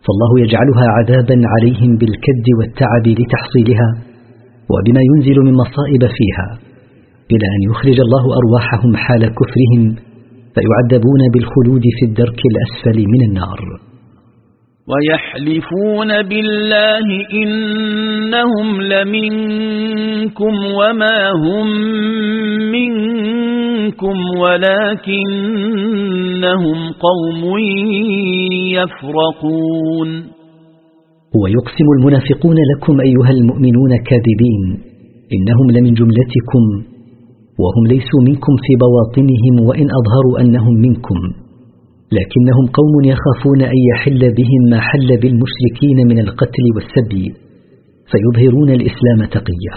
فالله يجعلها عذابا عليهم بالكد والتعب لتحصيلها وبما ينزل من مصائب فيها. إلى أن يخرج الله أرواحهم حال كفرهم فيعذبون بالخلود في الدرك الأسفل من النار. ويحلفون بالله إنهم لمنكم وما هم منكم ولكنهم قوم يفرقون. ويقسم المنافقون لكم أيها المؤمنون كاذبين إنهم لمن جملتكم وهم ليسوا منكم في بواطنهم وإن أظهروا أنهم منكم. لكنهم قوم يخافون أن يحل بهم ما حل بالمشركين من القتل والسبي فيظهرون الإسلام تقية.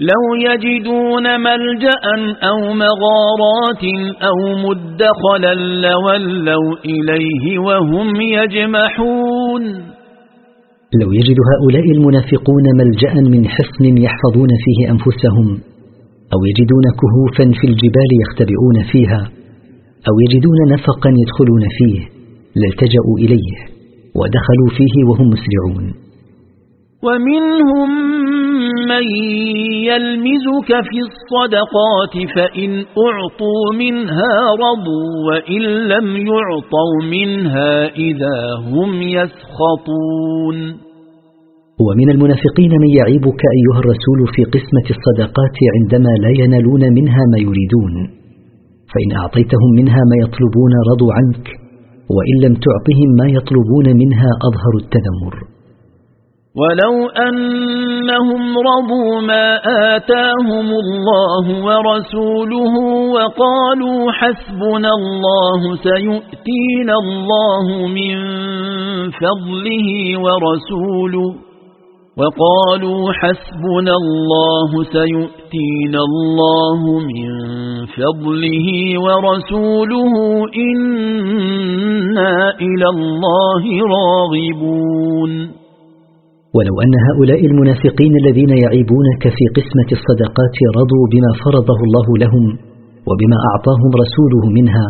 لو يجدون ملجأ أو مغارات أو مدخلا لولوا إليه وهم يجمحون. لو يجد هؤلاء المنافقون ملجأ من حصن يحفظون فيه أنفسهم أو يجدون كهوفا في الجبال يختبئون فيها أو يجدون نفقا يدخلون فيه لالتجأوا إليه ودخلوا فيه وهم مسرعون. ومنهم من يلمزك في الصدقات فإن أعطوا منها رضوا وإن لم يعطوا منها إذا هم يسخطون. ومن المنافقين من يعيبك أيها الرسول في قسمة الصدقات عندما لا ينالون منها ما يريدون. فإن أعطيتهم منها ما يطلبون رضوا عنك وإن لم تعطهم ما يطلبون منها أظهر التذمر. ولو أنهم رضوا ما آتاهم الله ورسوله وقالوا حسبنا الله سيؤتينا الله من فضله ورسوله وقالوا حسبنا الله سيؤتينا الله من فضله ورسوله إنا إلى الله راغبون. ولو أن هؤلاء المنافقين الذين يعيبونك في قسمة الصدقات رضوا بما فرضه الله لهم وبما أعطاهم رسوله منها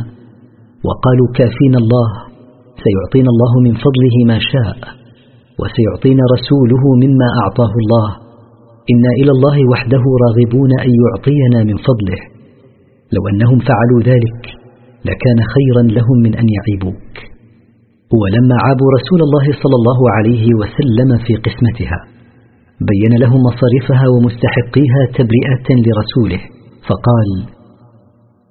وقالوا كافين الله سيعطينا الله من فضله ما شاء. وسيعطينا رسوله مما أعطاه الله. إنا إلى الله وحده راغبون أن يعطينا من فضله. لو أنهم فعلوا ذلك لكان خيرا لهم من أن يعيبوك. ولما عابوا رسول الله صلى الله عليه وسلم في قسمتها بين لهم مصارفها ومستحقيها تبرئة لرسوله فقال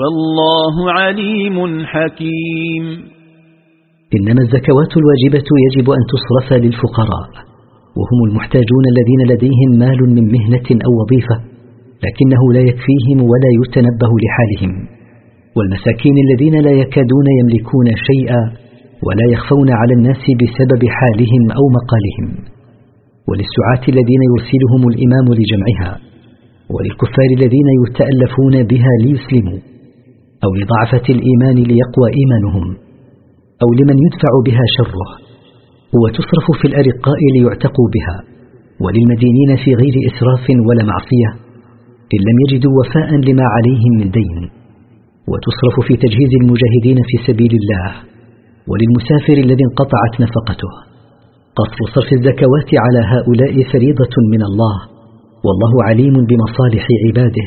والله عليم حكيم. إنما الزكوات الواجبة يجب أن تصرف للفقراء وهم المحتاجون الذين لديهم مال من مهنة أو وظيفة لكنه لا يكفيهم ولا يتنبه لحالهم. والمساكين الذين لا يكادون يملكون شيئا ولا يخفون على الناس بسبب حالهم أو مقالهم. وللسعاة الذين يرسلهم الإمام لجمعها وللكفار الذين يتألفون بها ليسلموا. أو لضعفة الإيمان ليقوى إيمانهم أو لمن يدفع بها شره وتصرف في الأرقاء ليعتقوا بها وللمدينين في غير إسراف ولا معصية إن لم يجدوا وفاء لما عليهم من دين وتصرف في تجهيز المجاهدين في سبيل الله وللمسافر الذي انقطعت نفقته. قصر صرف الزكوات على هؤلاء فريضة من الله والله عليم بمصالح عباده.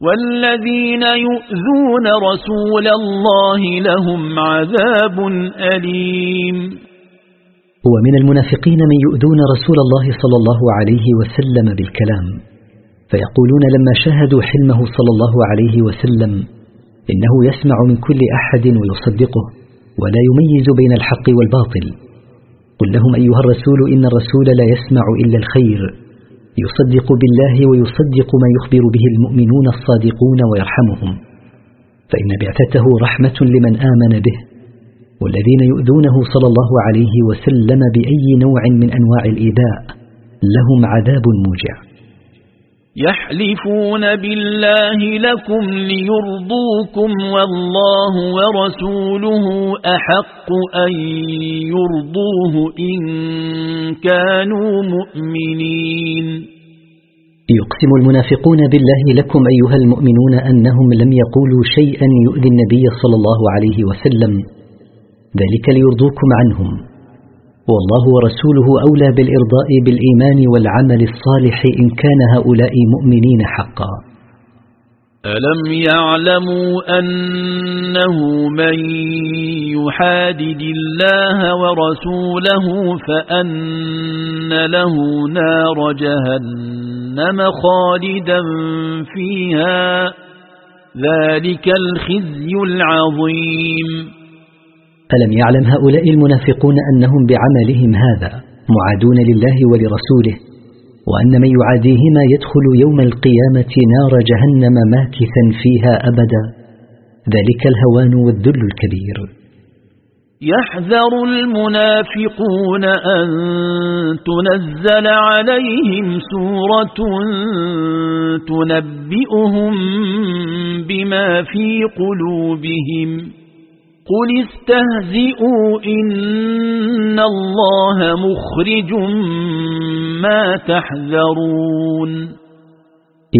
والذين يؤذون رسول الله لهم عذاب أليم. ومن المنافقين من يؤذون رسول الله صلى الله عليه وسلم بالكلام فيقولون لما شاهدوا حلمه صلى الله عليه وسلم إنه يسمع من كل أحد ويصدقه ولا يميز بين الحق والباطل. قل لهم أيها الرسول إن الرسول لا يسمع إلا الخير. يصدق بالله ويصدق ما يخبر به المؤمنون الصادقون ويرحمهم. فإن بعثته رحمة لمن آمن به والذين يؤذونه صلى الله عليه وسلم بأي نوع من أنواع الإيذاء لهم عذاب موجع. يحلفون بالله لكم ليرضوكم والله ورسوله أحق أن يرضوه إن كانوا مؤمنين. يقسم المنافقون بالله لكم أيها المؤمنون أنهم لم يقولوا شيئا يؤذي النبي صلى الله عليه وسلم. ذلك ليرضوكم عنهم. والله ورسوله أولى بالإرضاء بالإيمان والعمل الصالح إن كان هؤلاء مؤمنين حقا. ألم يعلموا أنه من يحادد الله ورسوله فأن له نار جهنم خالدا فيها ذلك الخزي العظيم. ألم يعلم هؤلاء المنافقون أنهم بعملهم هذا معادون لله ولرسوله؟ وأن من يعاديهما يدخل يوم القيامة نار جهنم ماكثا فيها أبدا. ذلك الهوان والذل الكبير. يحذر المنافقون أن تنزل عليهم سورة تنبئهم بما في قلوبهم. قل استهزئوا إن الله مخرج ما تحذرون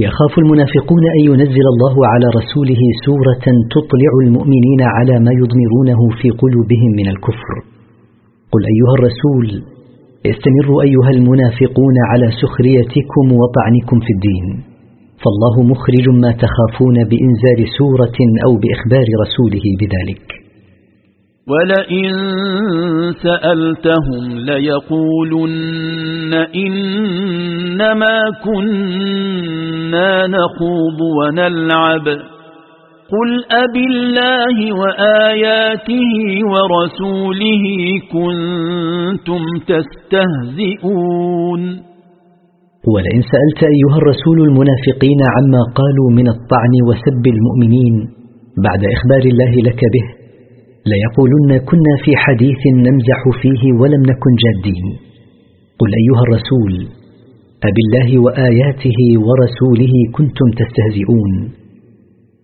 يخاف المنافقون أن ينزل الله على رسوله سورة تطلع المؤمنين على ما يضمرونه في قلوبهم من الكفر قل أيها الرسول استمروا أيها المنافقون على سخريتكم وطعنكم في الدين فالله مخرج ما تخافون بإنزال سورة أو بإخبار رسوله بذلك. ولئن سألتهم ليقولن إنما كنا نخوض ونلعب. قل أب الله وآياته ورسوله كنتم تستهزئون. ولئن سألت أيها الرسول المنافقين عما قالوا من الطعن وسب المؤمنين بعد إخبار الله لك به ليقولن كنا في حديث نمزح فيه ولم نكن جادين. قل أيها الرسول أبالله وآياته ورسوله كنتم تستهزئون.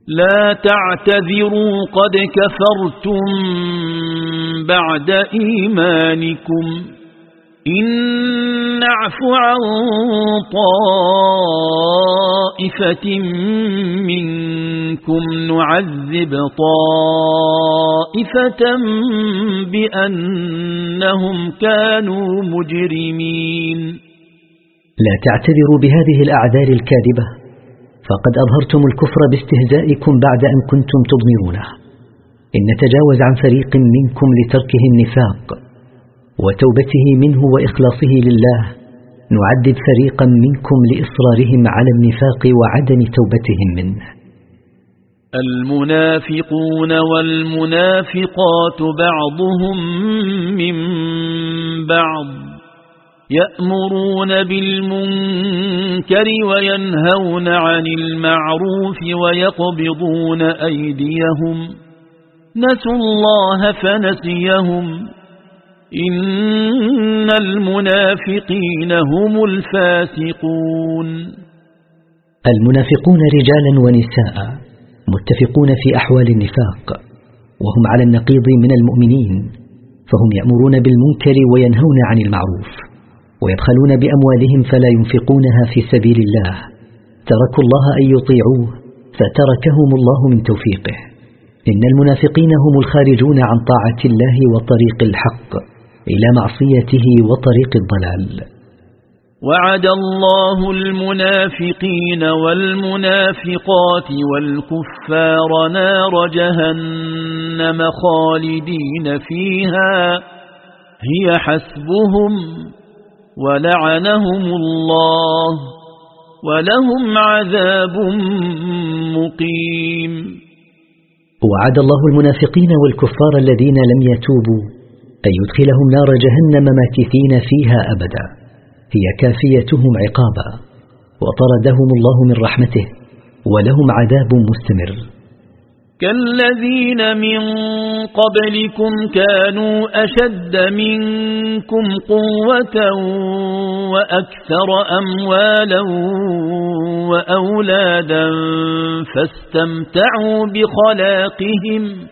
لا تعتذروا قد كفرتم بعد إيمانكم. إن نعف عن طائفة منكم نعذب طائفة بأنهم كانوا مجرمين. لا تعتذروا بهذه الأعذار الكاذبة. فقد أظهرتم الكفر باستهزائكم بعد أن كنتم تضمرونه. إن نتجاوز عن فريق منكم لتركه النفاق. وتوبته منه وإخلاصه لله نعدد فريقا منكم لإصرارهم على النفاق وعدم توبتهم منه. المنافقون والمنافقات بعضهم من بعض يأمرون بالمنكر وينهون عن المعروف ويقبضون أيديهم. نسوا الله فنسيهم. إن المنافقين هم الفاسقون. المنافقون رجالا ونساء متفقون في أحوال النفاق وهم على النقيض من المؤمنين فهم يأمرون بالمنكر وينهون عن المعروف ويبخلون بأموالهم فلا ينفقونها في سبيل الله. تركوا الله أن يطيعوه فتركهم الله من توفيقه. إن المنافقين هم الخارجون عن طاعة الله وطريق الحق. إلى معصيته وطريق الضلال. وعد الله المنافقين والمنافقات والكفار نار جهنم خالدين فيها. هي حسبهم ولعنهم الله ولهم عذاب مقيم. وعد الله المنافقين والكفار الذين لم يتوبوا أن يدخلهم نار جهنم ماكثين فيها أبدا. هي كافيتهم عقابا. وطردهم الله من رحمته. ولهم عذاب مستمر. كالذين من قبلكم كانوا أشد منكم قوة وأكثر أموالا وأولادا فاستمتعوا بخلاقهم.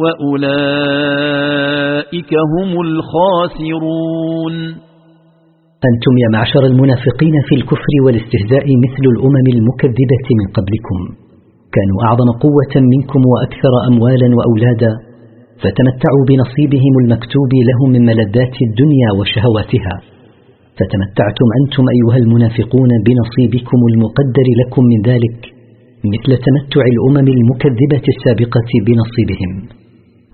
وأولئك هم الخاسرون. أنتم يا معشر المنافقين في الكفر والاستهزاء مثل الأمم المكذبة من قبلكم. كانوا أعظم قوة منكم وأكثر أموالا وأولادا. فتمتعوا بنصيبهم المكتوب لهم من ملذات الدنيا وشهواتها. فتمتعتم أنتم أيها المنافقون بنصيبكم المقدر لكم من ذلك مثل تمتع الأمم المكذبة السابقة بنصيبهم.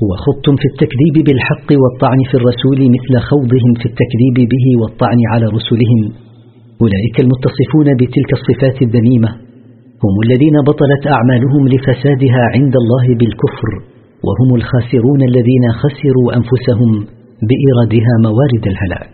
وخضتم في التكذيب بالحق والطعن في الرسول مثل خوضهم في التكذيب به والطعن على رسلهم. أولئك المتصفون بتلك الصفات الذميمة. هم الذين بطلت أعمالهم لفسادها عند الله بالكفر. وهم الخاسرون الذين خسروا أنفسهم بإيرادها موارد الهلاك.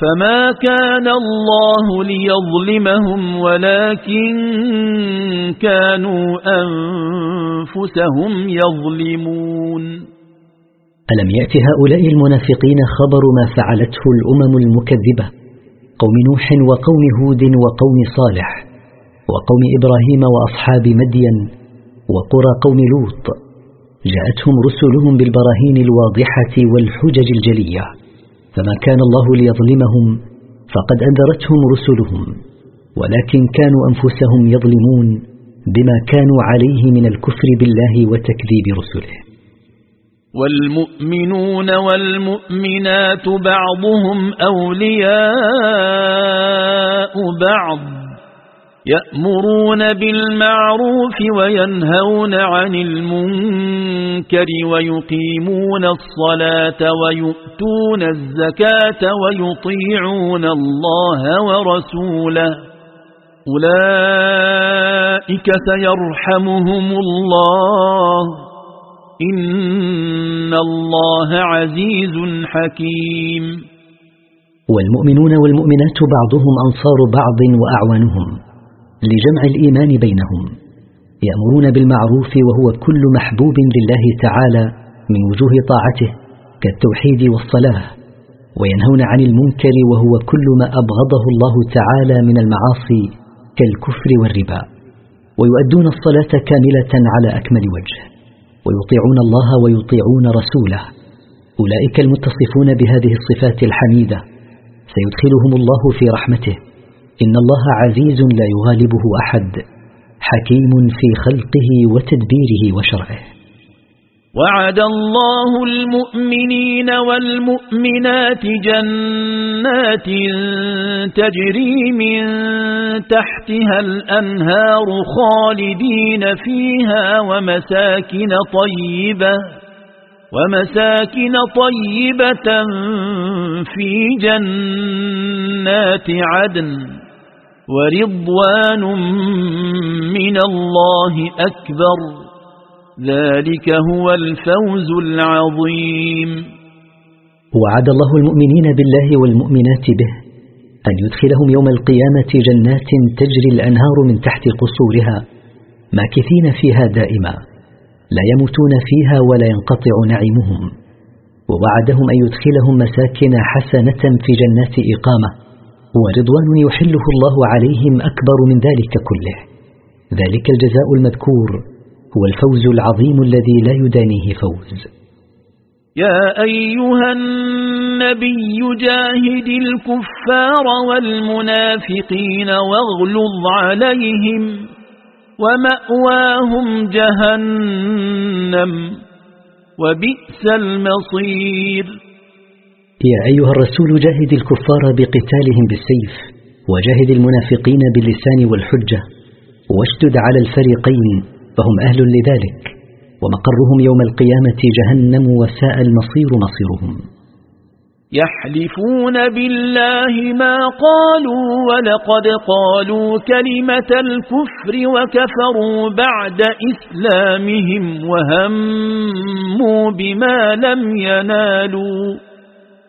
فما كان الله ليظلمهم ولكن كانوا أنفسهم يظلمون ألم يأت هؤلاء المنافقين خبر ما فعلته الأمم المكذبة؟ قوم نوح وقوم هود وقوم صالح وقوم إبراهيم وأصحاب مدين وقرى قوم لوط. جاءتهم رسلهم بالبراهين الواضحة والحجج الجلية. فما كان الله ليظلمهم فقد أنذرتهم رسلهم ولكن كانوا أنفسهم يظلمون بما كانوا عليه من الكفر بالله وتكذيب رسله. والمؤمنون والمؤمنات بعضهم أولياء بعض. يأمرون بالمعروف وينهون عن المنكر ويقيمون الصلاة ويؤتون الزكاة ويطيعون الله ورسوله. أولئك سيرحمهم الله. إن الله عزيز حكيم. والمؤمنون والمؤمنات بعضهم أنصار بعض وأعوانهم. لجمع الإيمان بينهم يأمرون بالمعروف وهو كل محبوب لله تعالى من وجوه طاعته كالتوحيد والصلاة وينهون عن المنكر وهو كل ما أبغضه الله تعالى من المعاصي كالكفر والربا ويؤدون الصلاة كاملة على أكمل وجه ويطيعون الله ويطيعون رسوله أولئك المتصفون بهذه الصفات الحميدة سيدخلهم الله في رحمته. إن الله عزيز لا يغالبه أحد حكيم في خلقه وتدبيره وشرعه. وعد الله المؤمنين والمؤمنات جنات تجري من تحتها الأنهار خالدين فيها ومساكن طيبة ومساكن طيبة في جنات عدن. ورضوان من الله أكبر. ذلك هو الفوز العظيم. وعد الله المؤمنين بالله والمؤمنات به أن يدخلهم يوم القيامة جنات تجري الأنهار من تحت قصورها ماكثين فيها دائما لا يموتون فيها ولا ينقطع نعيمهم. ووعدهم أن يدخلهم مساكن حسنة في جنات إقامة. ورضوان يحله الله عليهم أكبر من ذلك كله. ذلك الجزاء المذكور هو الفوز العظيم الذي لا يدانيه فوز. يا أيها النبي جاهد الكفار والمنافقين واغلظ عليهم ومأواهم جهنم وبئس المصير. يا أيها الرسول جاهد الكفار بقتالهم بالسيف وجاهد المنافقين باللسان والحجة واشدد على الفريقين فهم أهل لذلك ومقرهم يوم القيامة جهنم وساء المصير مصيرهم. يحلفون بالله ما قالوا ولقد قالوا كلمة الكفر وكفروا بعد إسلامهم وهموا بما لم ينالوا.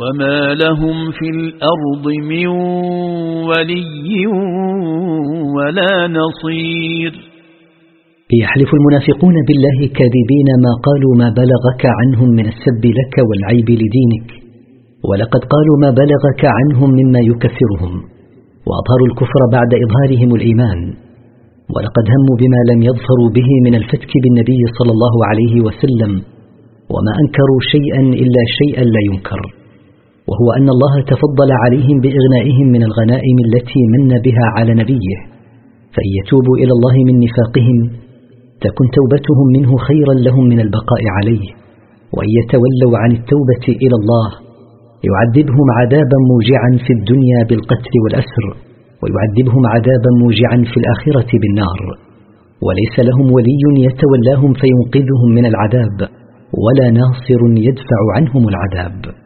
وما لهم في الأرض من ولي ولا نصير يحلف المنافقون بالله كاذبين ما قالوا ما بلغك عنهم من السب لك والعيب لدينك. ولقد قالوا ما بلغك عنهم مما يكفرهم. وأظهروا الكفر بعد إظهارهم الإيمان. ولقد هموا بما لم يظفروا به من الفتك بالنبي صلى الله عليه وسلم. وما أنكروا شيئا إلا شيئا لا ينكر. وهو أن الله تفضل عليهم بإغنائهم من الغنائم التي من بها على نبيه فإن يتوبوا إلى الله من نفاقهم تكن توبتهم منه خيرا لهم من البقاء عليه وإن يتولوا عن التوبة إلى الله يعذبهم عذابا موجعا في الدنيا بالقتل والأسر ويعذبهم عذابا موجعا في الآخرة بالنار. وليس لهم ولي يتولاهم فينقذهم من العذاب ولا ناصر يدفع عنهم العذاب.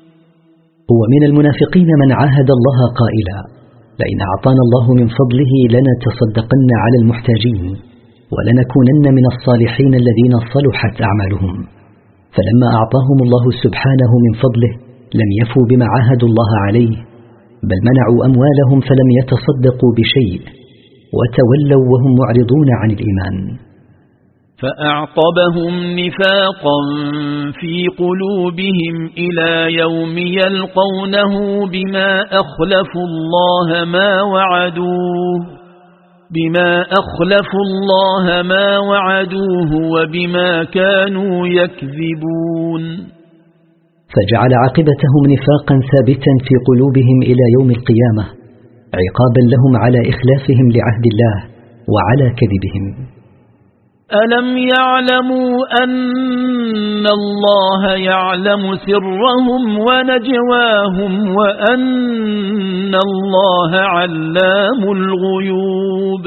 ومن المنافقين من عاهد الله قائلا لئن أعطانا الله من فضله لنتصدقن على المحتاجين ولنكونن من الصالحين الذين صلحت أعمالهم. فلما أعطاهم الله سبحانه من فضله لم يفوا بما عاهدوا الله عليه بل منعوا أموالهم فلم يتصدقوا بشيء وتولوا وهم معرضون عن الإيمان. فأعقبهم نفاقا في قلوبهم إلى يوم يلقونه بما أخلفوا الله ما وعدوه بما أخلفوا الله ما وعدوه وبما كانوا يكذبون. فجعل عاقبتهم نفاقا ثابتا في قلوبهم إلى يوم القيامة عقابا لهم على إخلافهم لعهد الله وعلى كذبهم. ألم يعلموا أن الله يعلم سرهم ونجواهم وأن الله علام الغيوب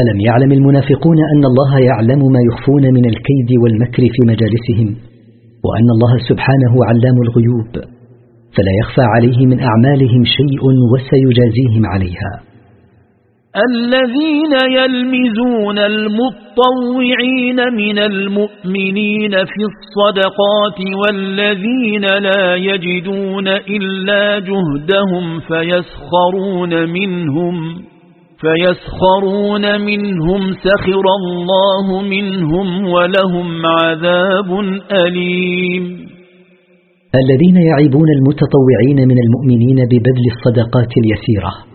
ألم يعلم المنافقون أن الله يعلم ما يخفون من الكيد والمكر في مجالسهم وأن الله سبحانه علام الغيوب فلا يخفى عليه من أعمالهم شيء وسيجازيهم عليها الذين يلمزون المطوعين من المؤمنين في الصدقات والذين لا يجدون إلا جهدهم فيسخرون منهم فيسخرون منهم سخر الله منهم ولهم عذاب أليم. الذين يعيبون المتطوعين من المؤمنين ببذل الصدقات اليسيرة.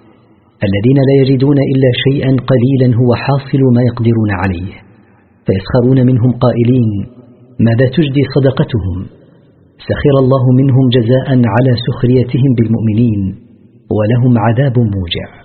الذين لا يجدون إلا شيئا قليلا هو حاصل ما يقدرون عليه فيسخرون منهم قائلين ماذا تجدي صدقتهم؟ سخر الله منهم جزاء على سخريتهم بالمؤمنين ولهم عذاب موجع.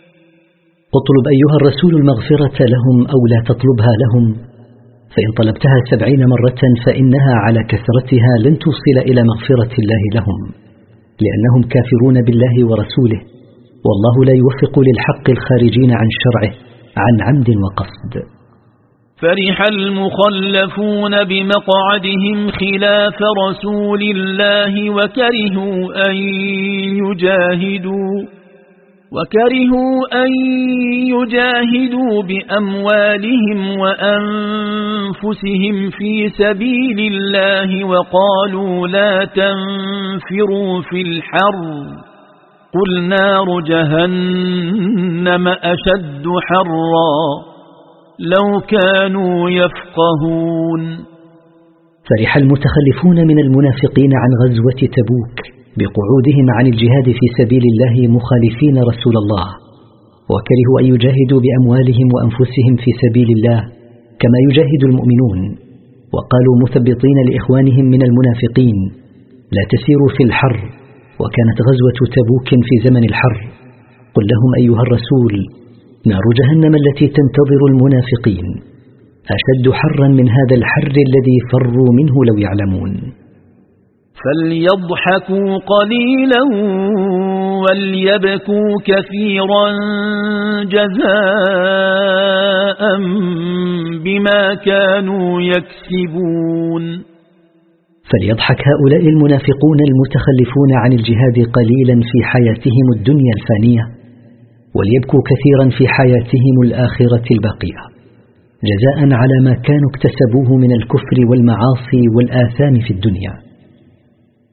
اطلب أيها الرسول المغفرة لهم أو لا تطلبها لهم. فإن طلبتها سبعين مرة فإنها على كثرتها لن توصل إلى مغفرة الله لهم لأنهم كافرون بالله ورسوله والله لا يوفق للحق الخارجين عن شرعه عن عمد وقصد. فرح المخلفون بمقعدهم خلاف رسول الله وكرهوا أن يجاهدوا. وكرهوا أن يجاهدوا بأموالهم وأنفسهم في سبيل الله وقالوا لا تنفروا في الحر قل نار جهنم أشد حرًا لو كانوا يفقهون فرح المتخلفون من المنافقين عن غزوة تبوك. بقعودهم عن الجهاد في سبيل الله مخالفين رسول الله. وكرهوا أن يجاهدوا بأموالهم وأنفسهم في سبيل الله كما يجاهد المؤمنون. وقالوا مثبطين لإخوانهم من المنافقين لا تسيروا في الحر وكانت غزوة تبوك في زمن الحر. قل لهم أيها الرسول نار جهنم التي تنتظر المنافقين أشد حرا من هذا الحر الذي فروا منه لو يعلمون. فليضحكوا قليلا وليبكوا كثيرا جزاء بما كانوا يكسبون فليضحك هؤلاء المنافقون المتخلفون عن الجهاد قليلا في حياتهم الدنيا الفانية وليبكوا كثيرا في حياتهم الآخرة الباقية جزاء على ما كانوا اكتسبوه من الكفر والمعاصي والآثام في الدنيا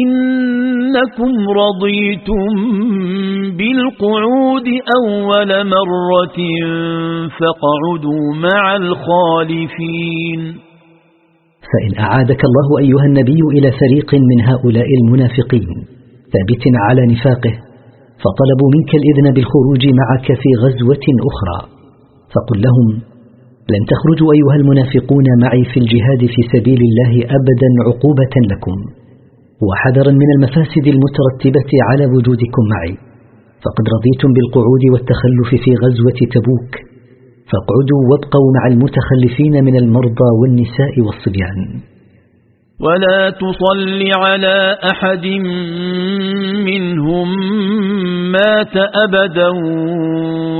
إنكم رضيتم بالقعود أول مرة فقعدوا مع الخالفين. فإن أعادك الله أيها النبي إلى فريق من هؤلاء المنافقين ثابت على نفاقه فطلبوا منك الإذن بالخروج معك في غزوة أخرى. فقل لهم لن تخرجوا أيها المنافقون معي في الجهاد في سبيل الله أبدا عقوبة لكم. وحذرا من المفاسد المترتبة على وجودكم معي. فقد رضيتم بالقعود والتخلف في غزوة تبوك. فاقعدوا وابقوا مع المتخلفين من المرضى والنساء والصبيان. ولا تصل على أحد منهم مات أبدا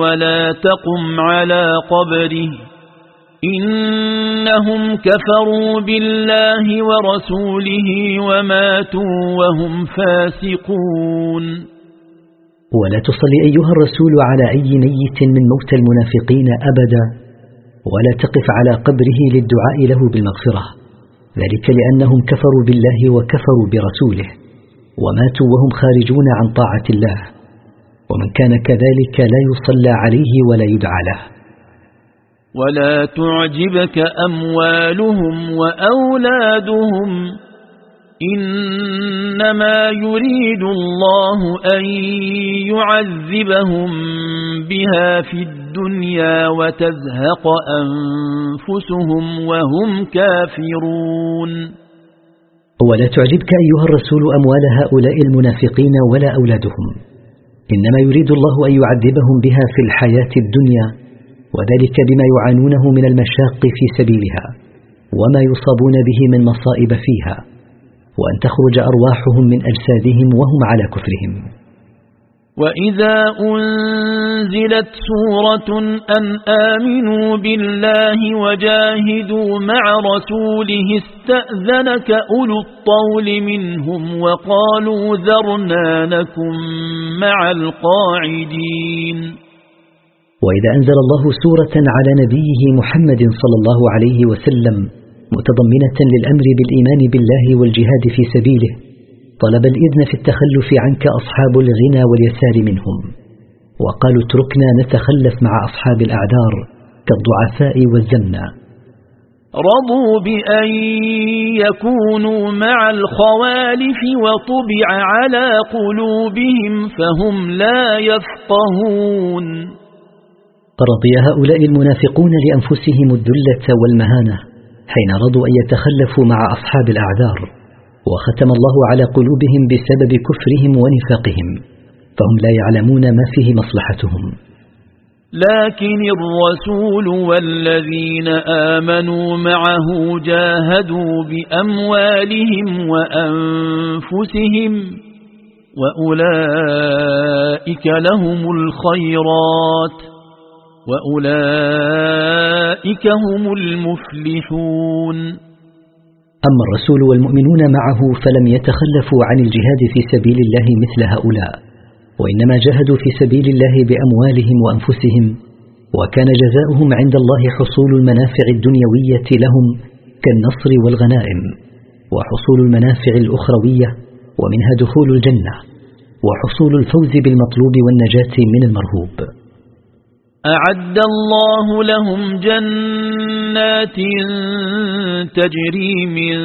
ولا تقم على قبره. إنهم كفروا بالله ورسوله وماتوا وهم فاسقون. ولا تصلي أيها الرسول على أي ميت من موت المنافقين أبدا ولا تقف على قبره للدعاء له بالمغفرة. ذلك لأنهم كفروا بالله وكفروا برسوله وماتوا وهم خارجون عن طاعة الله. ومن كان كذلك لا يصلى عليه ولا يدعى له. ولا تعجبك أموالهم وأولادهم إنما يريد الله أن يعذبهم بها في الدنيا وتزهق أنفسهم وهم كافرون. ولا تعجبك أيها الرسول أموال هؤلاء المنافقين ولا أولادهم. إنما يريد الله أن يعذبهم بها في الحياة الدنيا وذلك بما يعانونه من المشاق في سبيلها وما يصابون به من مصائب فيها وأن تخرج أرواحهم من أجسادهم وهم على كفرهم. وإذا أنزلت سورة أن آمنوا بالله وجاهدوا مع رسوله استأذنك أولو الطول منهم وقالوا ذرنا لكم مع القاعدين. وإذا أنزل الله سورة على نبيه محمد صلى الله عليه وسلم متضمنة للأمر بالإيمان بالله والجهاد في سبيله طلب الإذن في التخلف عنك أصحاب الغنى واليسار منهم. وقالوا اتركنا نتخلف مع أصحاب الأعذار كالضعفاء والزمنة رضوا بأن يكونوا مع الخوالف وطبع على قلوبهم فهم لا يفقهون. رضي هؤلاء المنافقون لأنفسهم الذلة والمهانة حين رضوا أن يتخلفوا مع أصحاب الأعذار وختم الله على قلوبهم بسبب كفرهم ونفاقهم فهم لا يعلمون ما فيه مصلحتهم. لكن الرسول والذين آمنوا معه جاهدوا بأموالهم وأنفسهم وأولئك لهم الخيرات. وأولئك هم المفلحون. أما الرسول والمؤمنون معه فلم يتخلفوا عن الجهاد في سبيل الله مثل هؤلاء وإنما جاهدوا في سبيل الله بأموالهم وأنفسهم وكان جزاؤهم عند الله حصول المنافع الدنيوية لهم كالنصر والغنائم وحصول المنافع الأخروية ومنها دخول الجنة وحصول الفوز بالمطلوب والنجاة من المرهوب. أعد الله لهم جنات تجري من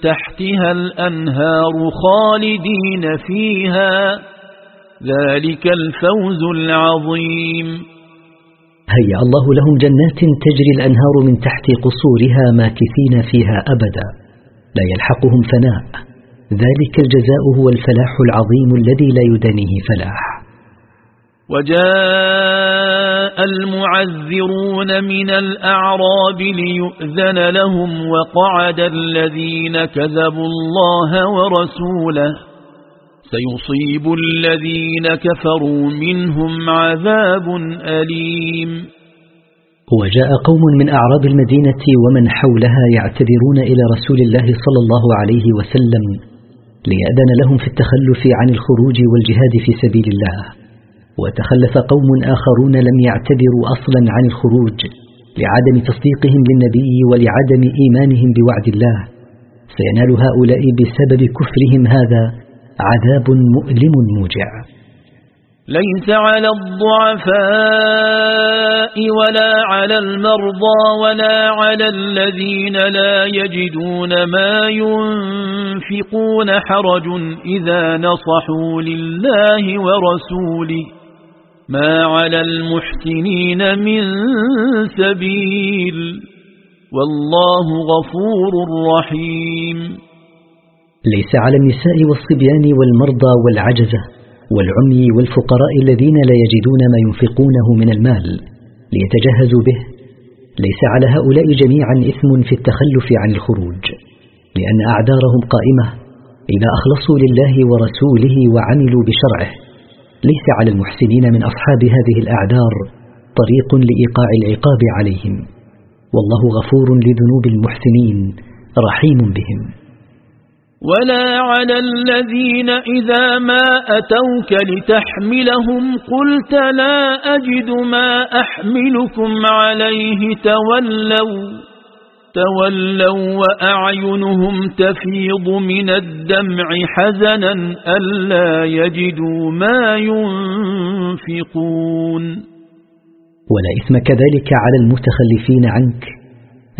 تحتها الأنهار خالدين فيها. ذلك الفوز العظيم. هيا الله لهم جنات تجري الأنهار من تحت قصورها ماكثين فيها أبدا لا يلحقهم فناء. ذلك الجزاء هو الفلاح العظيم الذي لا يدانيه فلاح. وجاء المعذرون من الأعراب ليؤذن لهم وقعد الذين كذبوا الله ورسوله. سيصيب الذين كفروا منهم عذاب أليم. وجاء قوم من أعراب المدينة ومن حولها يعتذرون إلى رسول الله صلى الله عليه وسلم ليأذن لهم في التخلف عن الخروج والجهاد في سبيل الله. وتخلف قوم آخرون لم يعتبروا أصلا عن الخروج لعدم تصديقهم للنبي ولعدم إيمانهم بوعد الله. سينال هؤلاء بسبب كفرهم هذا عذاب مؤلم موجع. ليس على الضعفاء ولا على المرضى ولا على الذين لا يجدون ما ينفقون حرج إذا نصحوا لله ورسوله. ما على المحسنين من سبيل والله غفور رحيم ليس على النساء والصبيان والمرضى والعجزة والعمي والفقراء الذين لا يجدون ما ينفقونه من المال ليتجهزوا به. ليس على هؤلاء جميعا إثم في التخلف عن الخروج لأن أعذارهم قائمة إذا أخلصوا لله ورسوله وعملوا بشرعه. ليس على المحسنين من أصحاب هذه الأعذار طريق لإيقاع العقاب عليهم. والله غفور لذنوب المحسنين رحيم بهم. ولا على الذين إذا ما أتوك لتحملهم قلت لا أجد ما أحملكم عليه تولوا. تولوا وأعينهم تفيض من الدمع حزنا ألا يجدوا ما ينفقون. ولا إثم كذلك على المتخلفين عنك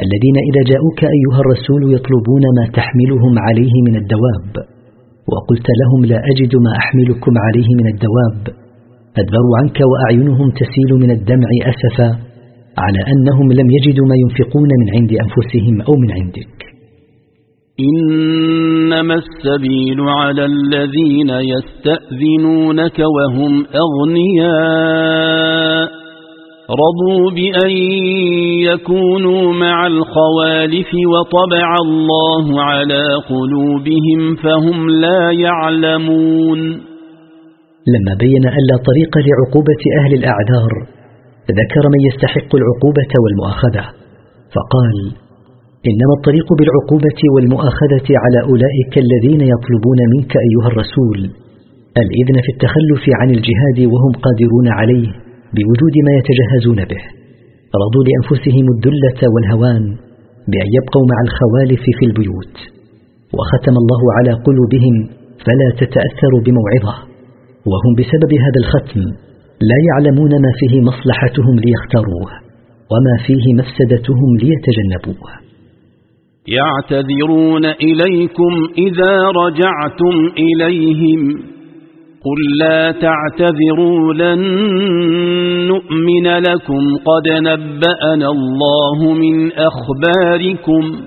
الذين إذا جاءوك أيها الرسول يطلبون ما تحملهم عليه من الدواب وقلت لهم لا أجد ما أحملكم عليه من الدواب أدبروا عنك وأعينهم تسيل من الدمع أسفا. على أنهم لم يجدوا ما ينفقون من عند أنفسهم أو من عندك. إنما السبيل على الذين يستأذنونك وهم أغنياء. رضوا بأن يكونوا مع الخوالف وطبع الله على قلوبهم فهم لا يعلمون. لما بين أن لا طريق لعقوبة أهل الأعذار ذكر من يستحق العقوبة والمؤاخذة فقال إنما الطريق بالعقوبة والمؤاخذة على أولئك الذين يطلبون منك أيها الرسول الإذن في التخلف عن الجهاد وهم قادرون عليه بوجود ما يتجهزون به. رضوا لأنفسهم الدلة والهوان بأن يبقوا مع الخوالف في البيوت. وختم الله على قلوبهم فلا تتأثر بموعظة وهم بسبب هذا الختم لا يعلمون ما فيه مصلحتهم ليختاروه وما فيه مفسدتهم ليتجنبوه. يعتذرون إليكم إذا رجعتم إليهم. قل لا تعتذروا لن نؤمن لكم. قد نبأنا الله من أخباركم.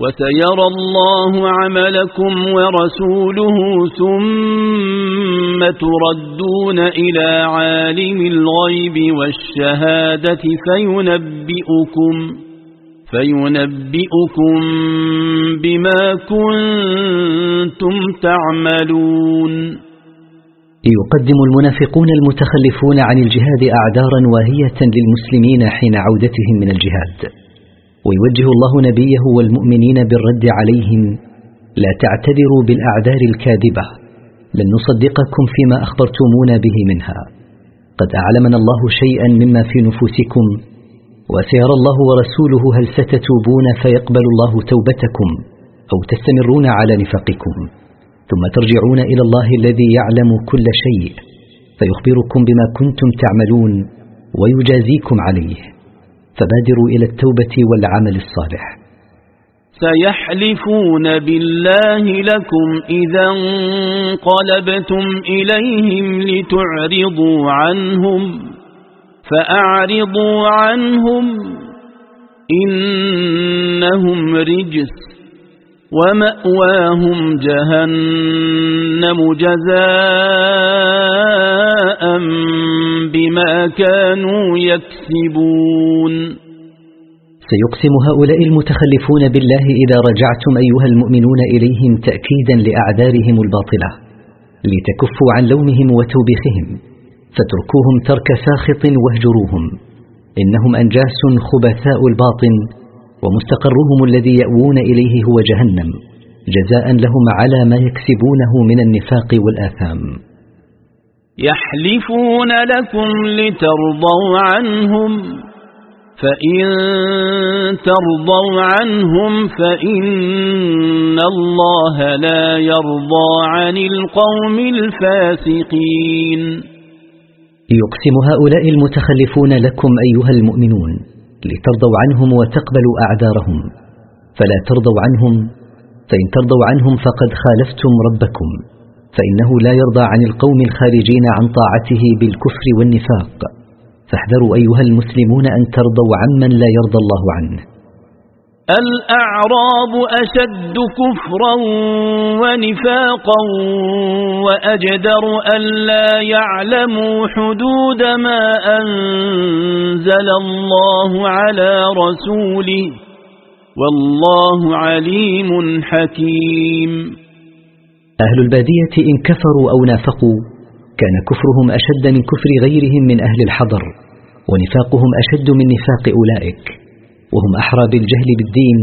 وسيرى الله عملكم ورسوله ثم تردون إلى عالم الغيب والشهادة فينبئكم فينبئكم بما كنتم تعملون. يقدم المنافقون المتخلفون عن الجهاد أعذارا واهية للمسلمين حين عودتهم من الجهاد. ويوجه الله نبيه والمؤمنين بالرد عليهم لا تعتذروا بالأعذار الكاذبة لن نصدقكم فيما أخبرتمونا به منها. قد أعلمنا الله شيئا مما في نفوسكم وسيرى الله ورسوله هل ستتوبون فيقبل الله توبتكم أو تستمرون على نفاقكم. ثم ترجعون إلى الله الذي يعلم كل شيء فيخبركم بما كنتم تعملون ويجازيكم عليه. فبادروا إلى التوبة والعمل الصالح. سيحلفون بالله لكم إذا انقلبتم إليهم لتعرضوا عنهم فأعرضوا عنهم إنهم رجس ومأواهم جهنم جزاء بما كانوا يكسبون. سيقسم هؤلاء المتخلفون بالله إذا رجعتم أيها المؤمنون إليهم تأكيدا لأعذارهم الباطلة لتكفوا عن لومهم وتوبيخهم فتركوهم ترك ساخط واهجروهم إنهم أنجاس خبثاء الباطن ومستقرهم الذي يأوون إليه هو جهنم جزاء لهم على ما يكسبونه من النفاق والآثام. يحلفون لكم لترضوا عنهم فإن ترضوا عنهم فإن الله لا يرضى عن القوم الفاسقين. يقسم هؤلاء المتخلفون لكم أيها المؤمنون لترضوا عنهم وتقبلوا أعذارهم فلا ترضوا عنهم فإن ترضوا عنهم فقد خالفتم ربكم. فإنه لا يرضى عن القوم الخارجين عن طاعته بالكفر والنفاق. فاحذروا أيها المسلمون أن ترضوا عمن لا يرضى الله عنه. الأعراب أشد كفرا ونفاقا وأجدر أن لا يعلموا حدود ما أنزل الله على رسوله. والله عليم حكيم. أهل البادية إن كفروا أو نافقوا كان كفرهم أشد من كفر غيرهم من أهل الحضر ونفاقهم أشد من نفاق أولئك وهم أحرى بالجهل بالدين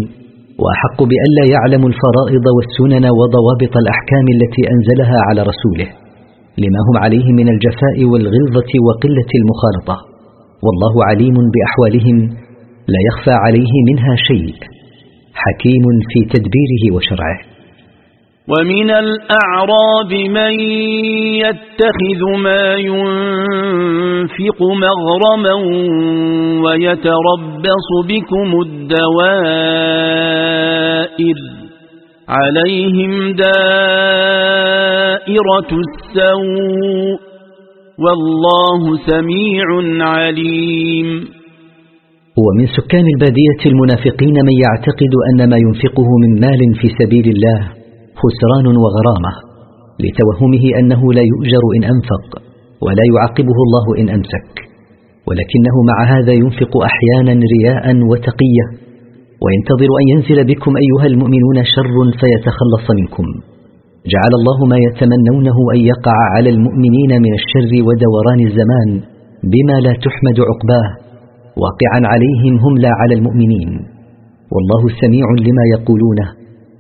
وأحق بألا يعلموا الفرائض والسنن وضوابط الأحكام التي أنزلها على رسوله لما هم عليه من الجفاء والغلظة وقلة المخالطة والله عليم بأحوالهم لا يخفى عليه منها شيء حكيم في تدبيره وشرعه. ومن الأعراب من يتخذ ما ينفق مغرما ويتربص بكم الدوائر عليهم دائرة السوء والله سميع عليم. ومن سكان البادية المنافقين من يعتقد أن ما ينفقه من مال في سبيل الله خسران وغرامة لتوهمه أنه لا يؤجر إن أنفق ولا يعاقبه الله إن أمسك. ولكنه مع هذا ينفق أحيانا رياء وتقية. وينتظر أن ينزل بكم أيها المؤمنون شر فيتخلص منكم. جعل الله ما يتمنونه أن يقع على المؤمنين من الشر ودوران الزمان بما لا تحمد عقباه. واقعا عليهم هم لا على المؤمنين. والله سميع لما يقولونه.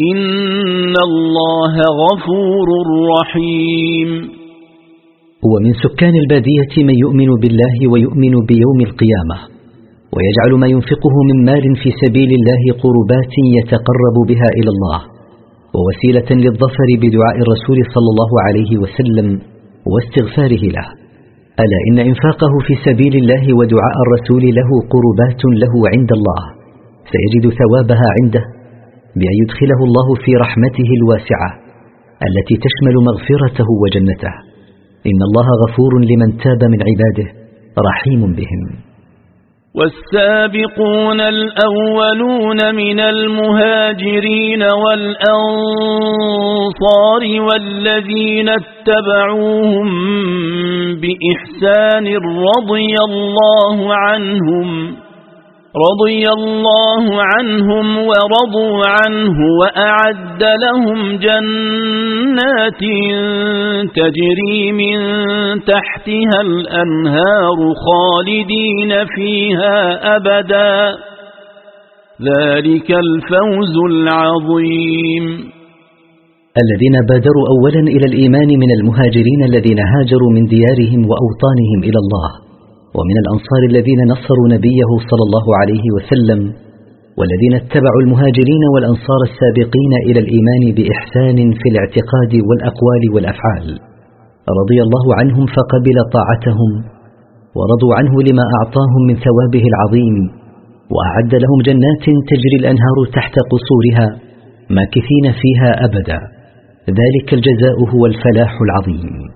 إن الله غفور رحيم. ومن سكان البادية من يؤمن بالله ويؤمن بيوم القيامة ويجعل ما ينفقه من مال في سبيل الله قربات يتقرب بها إلى الله ووسيلة للظفر بدعاء الرسول صلى الله عليه وسلم واستغفاره له. ألا إن إنفاقه في سبيل الله ودعاء الرسول له قربات له عند الله سيجد ثوابها عنده. بأن يدخله الله في رحمته الواسعة التي تشمل مغفرته وجنته. إن الله غفور لمن تاب من عباده رحيم بهم. والسابقون الأولون من المهاجرين والأنصار والذين اتبعوهم بإحسان رضي الله عنهم رضي الله عنهم ورضوا عنه وأعد لهم جنات تجري من تحتها الأنهار خالدين فيها أبدا. ذلك الفوز العظيم. الذين بادروا أولا إلى الإيمان من المهاجرين الذين هاجروا من ديارهم وأوطانهم إلى الله. ومن الأنصار الذين نصروا نبيه صلى الله عليه وسلم والذين اتبعوا المهاجرين والأنصار السابقين إلى الإيمان بإحسان في الاعتقاد والأقوال والأفعال. رضي الله عنهم فقبل طاعتهم ورضوا عنه لما أعطاهم من ثوابه العظيم وأعد لهم جنات تجري الأنهار تحت قصورها ماكثين فيها أبدا. ذلك الجزاء هو الفلاح العظيم.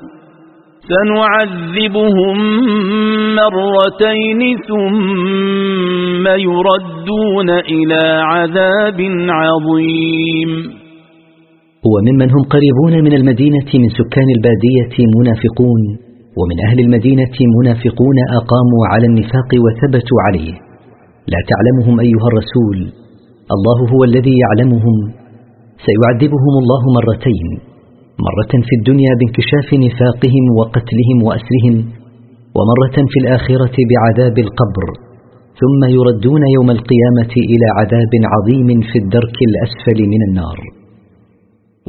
سنعذبهم مرتين ثم يردون إلى عذاب عظيم. وممن هم قريبون من المدينة من سكان البادية منافقون ومن أهل المدينة منافقون أقاموا على النفاق وثبتوا عليه. لا تعلمهم أيها الرسول الله هو الذي يعلمهم. سيعذبهم الله مرتين. مرة في الدنيا بانكشاف نفاقهم وقتلهم وأسرهم ومرة في الآخرة بعذاب القبر ثم يردون يوم القيامة إلى عذاب عظيم في الدرك الأسفل من النار.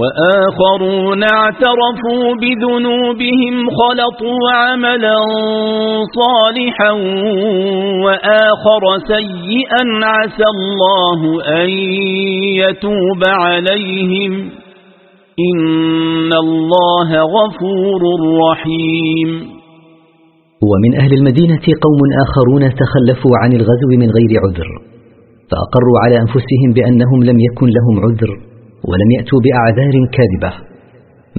وآخرون اعترفوا بذنوبهم خلطوا عملا صالحا وآخر سيئا عسى الله أن يتوب عليهم. إن الله غفور رحيم. ومن أهل المدينة قوم آخرون تخلفوا عن الغزو من غير عذر فأقروا على أنفسهم بأنهم لم يكن لهم عذر ولم يأتوا بأعذار كاذبة.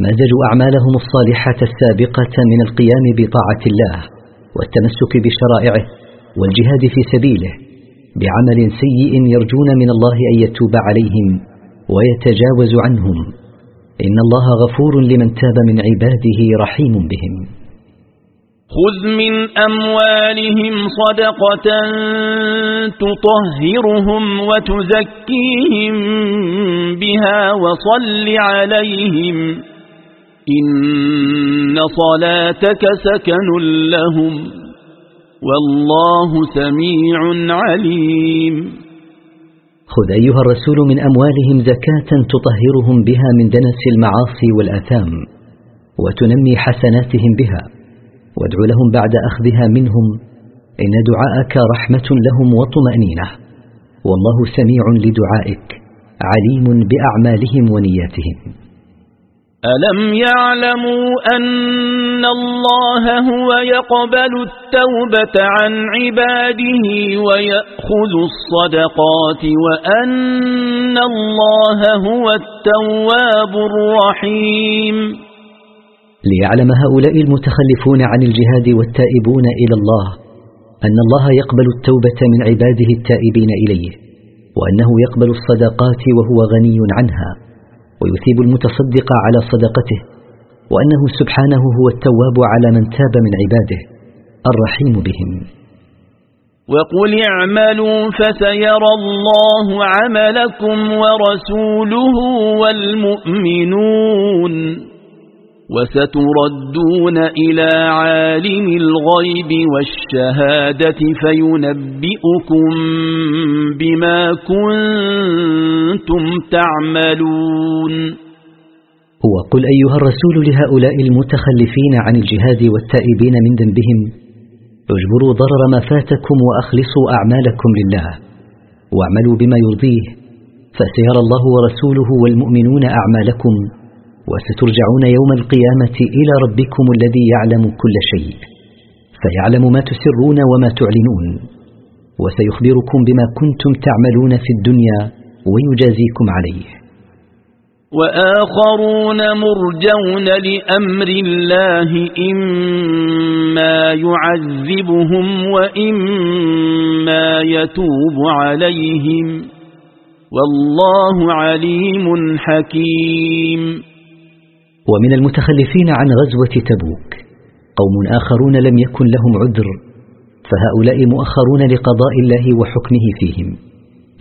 مزجوا أعمالهم الصالحة السابقة من القيام بطاعة الله والتمسك بشرائعه والجهاد في سبيله بعمل سيء يرجون من الله أن يتوب عليهم ويتجاوز عنهم. إن الله غفور لمن تاب من عباده رحيم بهم. خذ من أموالهم صدقة تطهرهم وتزكيهم بها وصل عليهم. إن صلاتك سكن لهم. والله سميع عليم. خذ أيها الرسول من أموالهم زكاة تطهرهم بها من دنس المعاصي والآثام وتنمي حسناتهم بها. وادع لهم بعد أخذها منهم إن دعاءك رحمة لهم وطمأنينة. والله سميع لدعائك عليم بأعمالهم ونياتهم. ألم يعلموا أن الله هو يقبل التوبة عن عباده ويأخذ الصدقات وأن الله هو التواب الرحيم ليعلم هؤلاء المتخلفون عن الجهاد والتائبون إلى الله أن الله يقبل التوبة من عباده التائبين إليه وأنه يقبل الصدقات وهو غني عنها ويثيب المتصدق على صدقته وأنه سبحانه هو التواب على من تاب من عباده الرحيم بهم. وقل اعملوا فسيرى الله عملكم ورسوله والمؤمنون. وستردون إلى عالم الغيب والشهادة فينبئكم بما كنتم تعملون. وقل أيها الرسول لهؤلاء المتخلفين عن الجهاد والتائبين من ذنبهم اجبروا ضرر ما فاتكم وأخلصوا أعمالكم لله واعملوا بما يرضيه فسيرى الله ورسوله والمؤمنون أعمالكم. وسترجعون يوم القيامة إلى ربكم الذي يعلم كل شيء فيعلم ما تسرون وما تعلنون وسيخبركم بما كنتم تعملون في الدنيا ويجازيكم عليه. وآخرون مرجون لأمر الله إما يعذبهم وإما يتوب عليهم. والله عليم حكيم. ومن المتخلفين عن غزوة تبوك. قوم آخرون لم يكن لهم عذر فهؤلاء مؤخرون لقضاء الله وحكمه فيهم.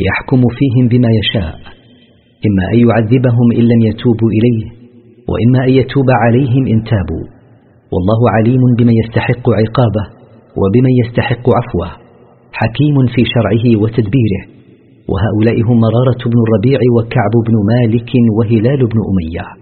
يحكم فيهم بما يشاء. إما أن يعذبهم إن لم يتوبوا إليه وإما أن يتوب عليهم إن تابوا. والله عليم بمن يستحق عقابه وبمن يستحق عفوه حكيم في شرعه وتدبيره. وهؤلاء هم مرارة بن الربيع وكعب بن مالك وهلال بن أمية.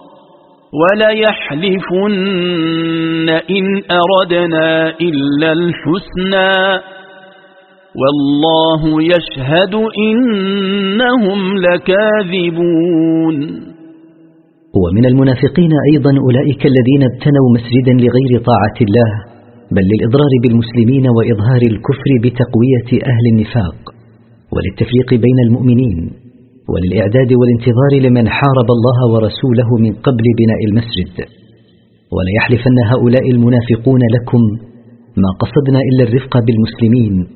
وليحلفن إن أردنا إلا الحسنى والله يشهد إنهم لكاذبون. ومن المنافقين أيضا أولئك الذين ابتنوا مسجدا لغير طاعة الله بل للإضرار بالمسلمين وإظهار الكفر بتقوية أهل النفاق وللتفريق بين المؤمنين. وللإعداد والانتظار لمن حارب الله ورسوله من قبل بناء المسجد. وليحلفن هؤلاء المنافقون لكم ما قصدنا إلا الرفق بالمسلمين.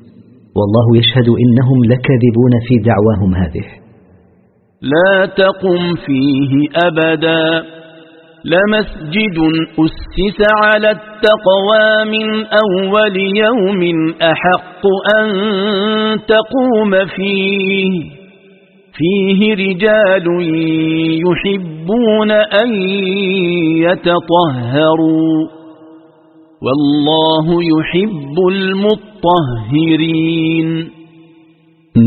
والله يشهد إنهم لكاذبون في دعواهم هذه. لا تقم فيه أبدا. لمسجد أسس على التقوى من أول يوم أحق أن تقوم فيه. فيه رجال يحبون أن يتطهروا والله يحب المطهرين.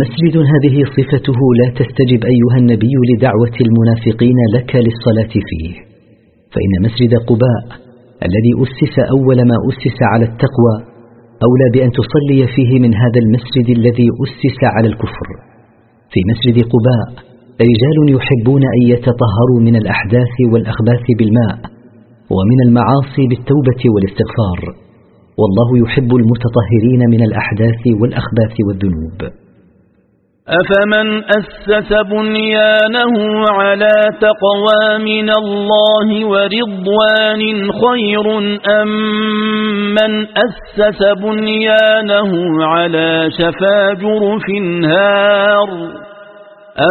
مسجد هذه صفته لا تستجب أيها النبي لدعوة المنافقين لك للصلاة فيه. فإن مسجد قباء الذي أسس أول ما أسس على التقوى أولى بأن تصلي فيه من هذا المسجد الذي أسس على الكفر. في مسجد قباء رجال يحبون أن يتطهروا من الأحداث والأخباث بالماء ومن المعاصي بالتوبة والاستغفار. والله يحب المتطهرين من الأحداث والأخباث والذنوب. أفمن أسس بنيانه على تقوى من الله ورضوان خير أم من أسس بنيانه على شفا جرف نار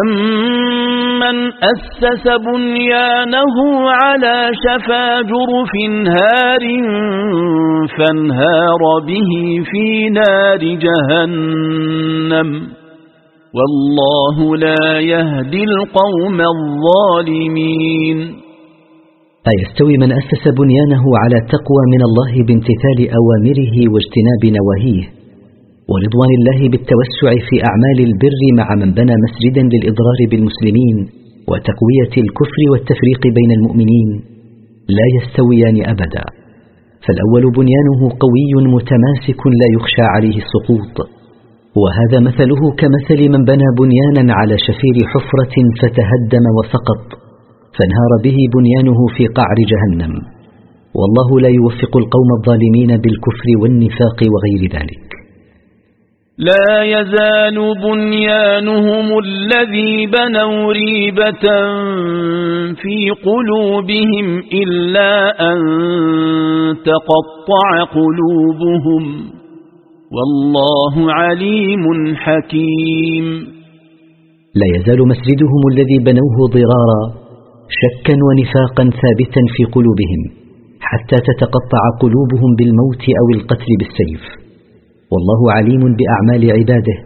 أمن أسس بنيانه على شفا جرف هار فانهار به في نار جهنم والله لا يهدي القوم الظالمين. أيستوي من أسس بنيانه على تقوى من الله بامتثال أوامره واجتناب نواهيه ورضوان الله بالتوسع في أعمال البر مع من بنى مسجدا للإضرار بالمسلمين وتقوية الكفر والتفريق بين المؤمنين. لا يستويان أبدا فالأول بنيانه قوي متماسك لا يخشى عليه السقوط. وهذا مثله كمثل من بنى بنيانا على شفير حفرة فتهدم وسقط فانهار به بنيانه في قعر جهنم. والله لا يوفق القوم الظالمين بالكفر والنفاق وغير ذلك. لا يزال بنيانهم الذي بنوا ريبة في قلوبهم إلا أن تقطع قلوبهم. والله عليم حكيم. لا يزال مسجدهم الذي بنوه ضرارا شكا ونفاقا ثابتا في قلوبهم حتى تتقطع قلوبهم بالموت أو القتل بالسيف. والله عليم بأعمال عباده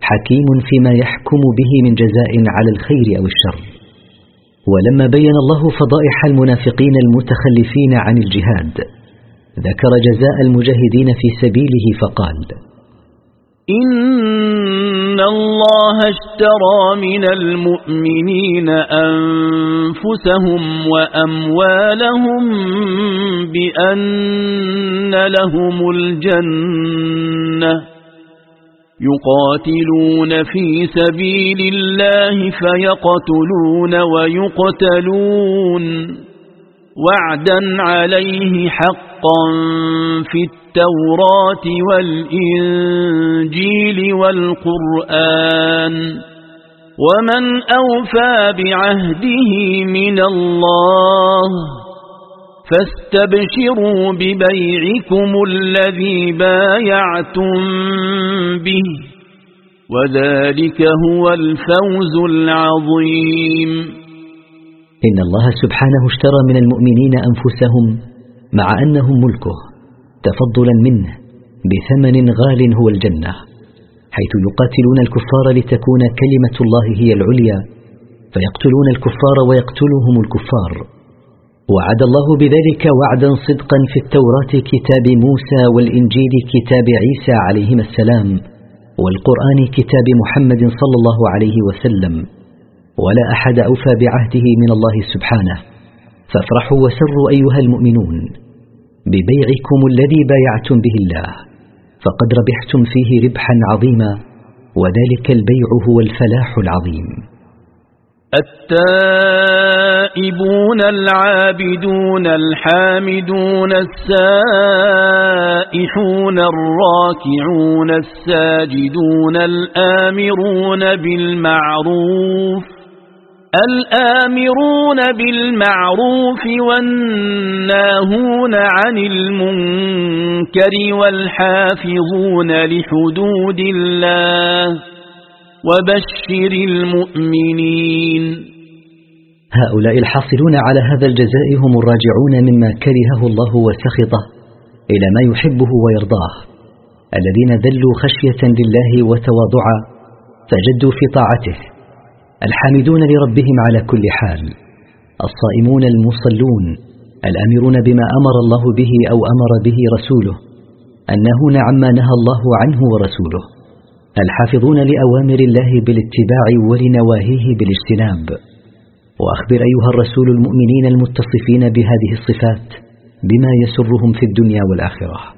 حكيم فيما يحكم به من جزاء على الخير أو الشر. ولما بين الله فضائح المنافقين المتخلفين عن الجهاد. ذكر جزاء المجاهدين في سبيله فقال إن الله اشترى من المؤمنين أنفسهم وأموالهم بأن لهم الجنة يقاتلون في سبيل الله فيقتلون ويقتلون وعدا عليه حقا في التوراة والإنجيل والقرآن ومن أوفى بعهده من الله فاستبشروا ببيعكم الذي بايعتم به وذلك هو الفوز العظيم. إن الله سبحانه اشترى من المؤمنين أنفسهم مع أنهم ملكه تفضلا منه بثمن غال هو الجنة حيث يقاتلون الكفار لتكون كلمة الله هي العليا فيقتلون الكفار ويقتلهم الكفار. وعد الله بذلك وعدا صدقا في التوراة كتاب موسى والإنجيل كتاب عيسى عليهما السلام والقرآن كتاب محمد صلى الله عليه وسلم. ولا أحد أوفى بعهده من الله سبحانه. فافرحوا وسروا أيها المؤمنون ببيعكم الذي بايعتم به الله فقد ربحتم فيه ربحا عظيما وذلك البيع هو الفلاح العظيم. التائبون العابدون الحامدون السائحون الراكعون الساجدون الآمرون بالمعروف الآمرون بالمعروف والناهون عن المنكر والحافظون لحدود الله وبشر المؤمنين. هؤلاء الحاصلون على هذا الجزاء هم الراجعون مما كرهه الله وسخطه إلى ما يحبه ويرضاه. الذين ذلوا خشية لله وتواضعا فجدوا في طاعته. الحامدون لربهم على كل حال الصائمون المصلون الأمرون بما أمر الله به أو أمر به رسوله النهون عما نهى الله عنه ورسوله الحافظون لأوامر الله بالاتباع ولنواهيه بالاجتناب. وأخبر أيها الرسول المؤمنين المتصفين بهذه الصفات بما يسرهم في الدنيا والآخرة.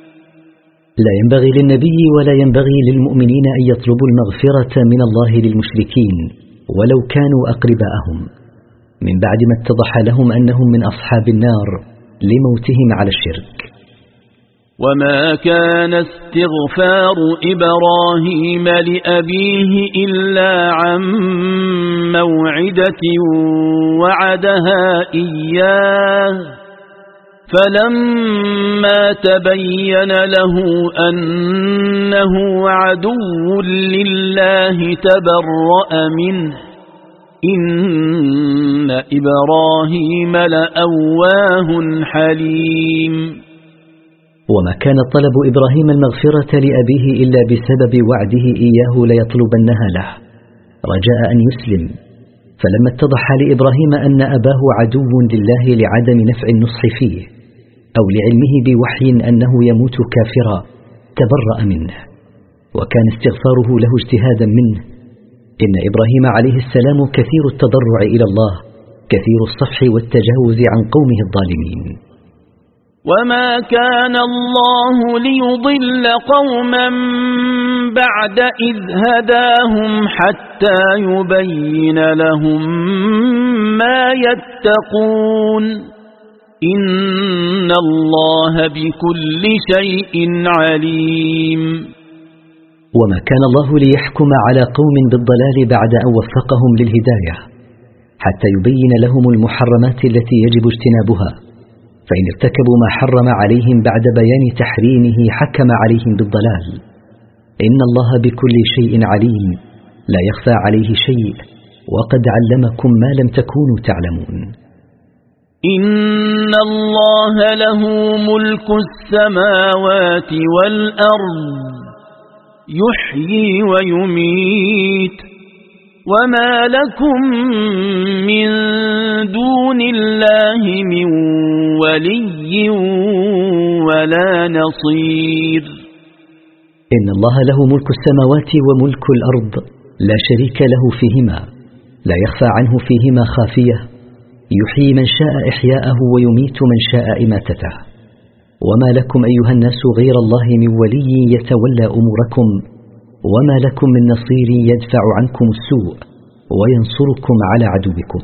لا ينبغي للنبي ولا ينبغي للمؤمنين أن يطلبوا المغفرة من الله للمشركين ولو كانوا أقرباءهم. من بعد ما اتضح لهم أنهم من أصحاب النار لموتهم على الشرك. وما كان استغفار إبراهيم لأبيه إلا عن موعدة وعدها إياه. فلما تبين له أنه عدو لله تبرأ منه. إن إبراهيم لأواه حليم. وما كان طلب إبراهيم المغفرة لأبيه إلا بسبب وعده إياه ليطلبنها له. رجاء أن يسلم. فلما اتضح لإبراهيم أن أباه عدو لله لعدم نفع النصح فيه أو لعلمه بوحي أنه يموت كافرا تبرأ منه. وكان استغفاره له اجتهادا منه. إن إبراهيم عليه السلام كثير التضرع إلى الله كثير الصفح والتجاوز عن قومه الظالمين. وما كان الله ليضل قوما بعد إذ هداهم حتى يبين لهم ما يتقون. إن الله بكل شيء عليم. وما كان الله ليحكم على قوم بالضلال بعد أن وفقهم للهداية حتى يبين لهم المحرمات التي يجب اجتنابها. فإن ارتكبوا ما حرم عليهم بعد بيان تحريمه حكم عليهم بالضلال. إن الله بكل شيء عليم. لا يخفى عليه شيء. وقد علمكم ما لم تكونوا تعلمون. إن الله له ملك السماوات والأرض. يحيي ويميت. وما لكم من دون الله من ولي ولا نصير. إن الله له ملك السماوات وملك الأرض. لا شريك له فيهما. لا يخفى عنه فيهما خافية. يحيي من شاء إحياءه ويميت من شاء إماتته. وما لكم أيها الناس غير الله من ولي يتولى أموركم وما لكم من نصير يدفع عنكم السوء وينصركم على عدوكم.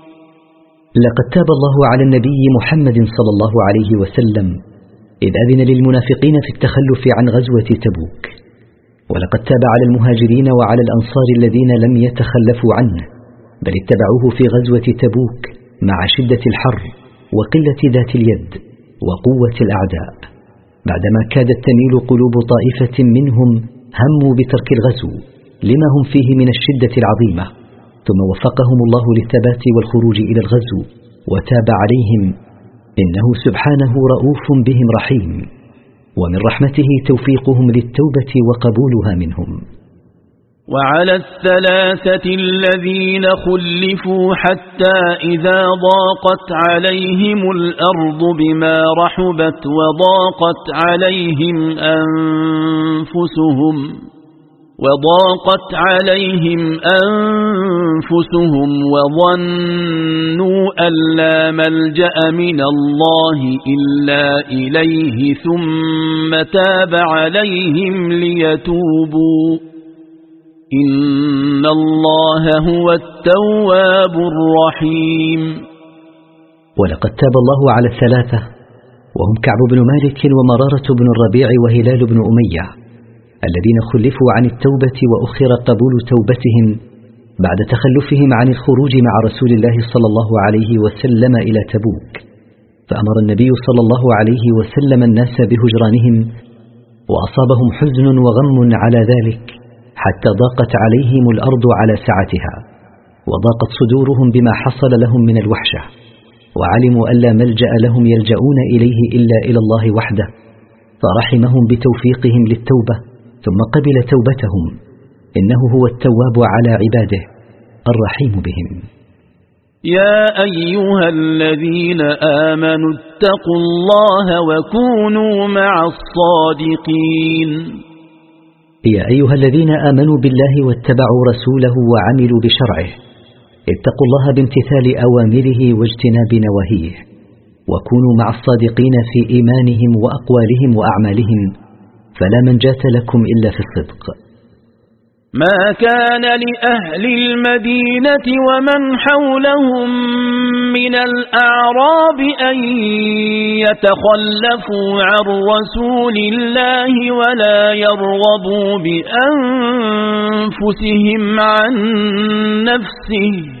لقد تاب الله على النبي محمد صلى الله عليه وسلم إذ أذن للمنافقين في التخلف عن غزوة تبوك. ولقد تاب على المهاجرين وعلى الأنصار الذين لم يتخلفوا عنه بل اتبعوه في غزوة تبوك مع شدة الحر وقلة ذات اليد وقوة الأعداء. بعدما كادت تميل قلوب طائفة منهم هموا بترك الغزو لما هم فيه من الشدة العظيمة. ثم وفقهم الله للثبات والخروج إلى الغزو وتاب عليهم إنه سبحانه رؤوف بهم رحيم ومن رحمته توفيقهم للتوبة وقبولها منهم. وعلى الثلاثة الذين خلفوا حتى إذا ضاقت عليهم الأرض بما رحبت وضاقت عليهم أنفسهم وضاقت عليهم أنفسهم وظنوا أن لا ملجأ من الله إلا إليه ثم تاب عليهم ليتوبوا. إن الله هو التواب الرحيم. ولقد تاب الله على الثلاثة وهم كعب بن مالك ومرارة بن الربيع وهلال بن أمية. الذين خلفوا عن التوبة وأخر قبول توبتهم بعد تخلفهم عن الخروج مع رسول الله صلى الله عليه وسلم إلى تبوك فأمر النبي صلى الله عليه وسلم الناس بهجرانهم وأصابهم حزن وغم على ذلك حتى ضاقت عليهم الأرض على سعتها وضاقت صدورهم بما حصل لهم من الوحشة وعلموا أن لا ملجأ لهم يلجؤون إليه إلا إلى الله وحده فرحمهم بتوفيقهم للتوبة ثم قبل توبتهم. إنه هو التواب على عباده الرحيم بهم. يا أيها الذين آمنوا اتقوا الله وكونوا مع الصادقين. يا أيها الذين آمنوا بالله واتبعوا رسوله وعملوا بشرعه. اتقوا الله بامتثال أوامره واجتناب نواهيه. وكونوا مع الصادقين في إيمانهم وأقوالهم وأعمالهم. فلا منجاة لكم إلا في الصدق. ما كان لأهل المدينة ومن حولهم من الأعراب أن يتخلفوا عن رسول الله ولا يرغبوا بأنفسهم عن نفسه.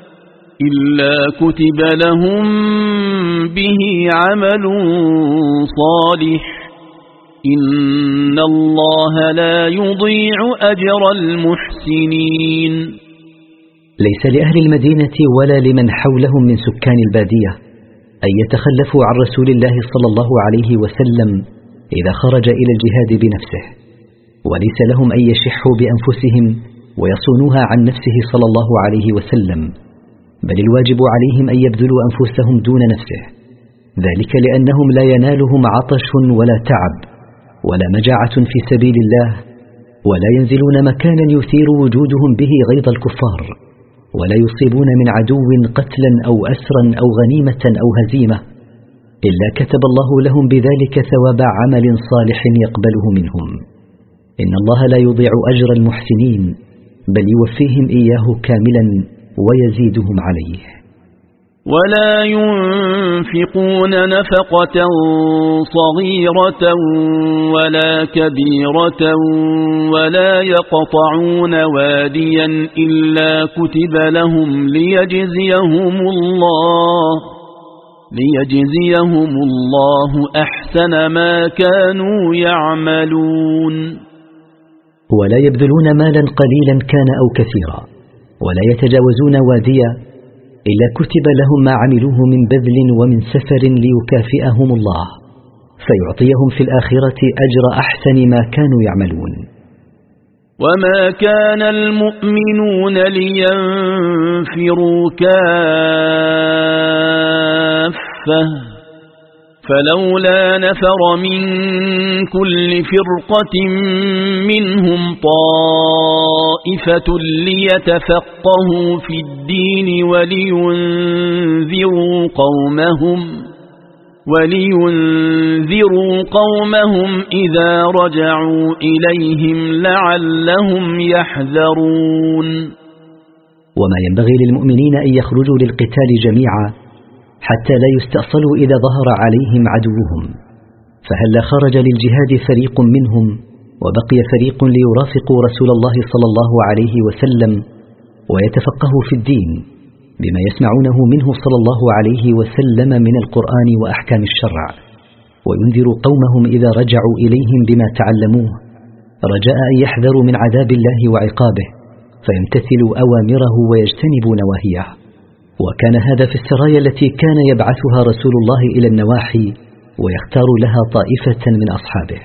إلا كتب لهم به عمل صالح. إن الله لا يضيع أجر المحسنين. ليس لأهل المدينة ولا لمن حولهم من سكان البادية أن يتخلفوا عن رسول الله صلى الله عليه وسلم إذا خرج إلى الجهاد بنفسه. وليس لهم أن يشحوا بأنفسهم ويصونوها عن نفسه صلى الله عليه وسلم. بل الواجب عليهم أن يبذلوا أنفسهم دون نفسه. ذلك لأنهم لا ينالهم عطش ولا تعب ولا مجاعة في سبيل الله ولا ينزلون مكانا يثير وجودهم به غيظ الكفار ولا يصيبون من عدو قتلا أو أسرا أو غنيمة أو هزيمة إلا كتب الله لهم بذلك ثواب عمل صالح يقبله منهم. إن الله لا يضيع أجر المحسنين بل يوفيهم إياه كاملا ويزيدهم عليه. ولا ينفقون نفقة صغيرة ولا كبيرة ولا يقطعون واديا إلا كتب لهم ليجزيهم الله ليجزيهم الله أحسن ما كانوا يعملون. ولا يبذلون مالا قليلا كان أو كثيرا. ولا يتجاوزون واديا إلا كتب لهم ما عملوه من بذل ومن سفر ليكافئهم الله فيعطيهم في الآخرة أجر أحسن ما كانوا يعملون. وما كان المؤمنون لينفروا كافة فلولا نفر من كل فرقة منهم طائفة ليتفقهوا في الدين ولينذروا قومهم ولينذروا قومهم إذا رجعوا إليهم لعلهم يحذرون. وما ينبغي للمؤمنين أن يخرجوا للقتال جميعا حتى لا يستأصلوا إذا ظهر عليهم عدوهم. فهل خرج للجهاد فريق منهم؟ وبقي فريق ليرافقوا رسول الله صلى الله عليه وسلم ويتفقهوا في الدين بما يسمعونه منه صلى الله عليه وسلم من القرآن وأحكام الشرع. وينذروا قومهم إذا رجعوا إليهم بما تعلموه. رجاء أن يحذروا من عذاب الله وعقابه فيمتثلوا أوامره ويجتنبوا نواهيه. وكان هذا في السرايا التي كان يبعثها رسول الله إلى النواحي ويختار لها طائفة من أصحابه.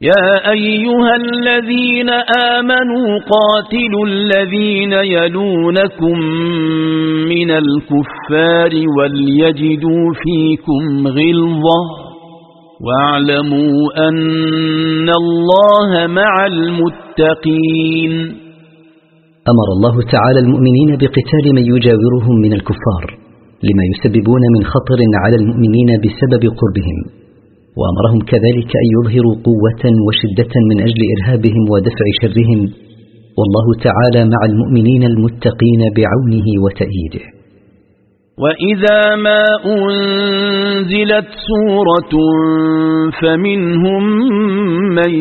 يا أيها الذين آمنوا قاتلوا الذين يلونكم من الكفار وليجدوا فيكم غلظة واعلموا أن الله مع المتقين. أمر الله تعالى المؤمنين بقتال من يجاورهم من الكفار لما يسببون من خطر على المؤمنين بسبب قربهم وأمرهم كذلك أن يظهروا قوة وشدة من أجل إرهابهم ودفع شرهم والله تعالى مع المؤمنين المتقين بعونه وتأييده. وإذا ما أنزلت سورة فمنهم من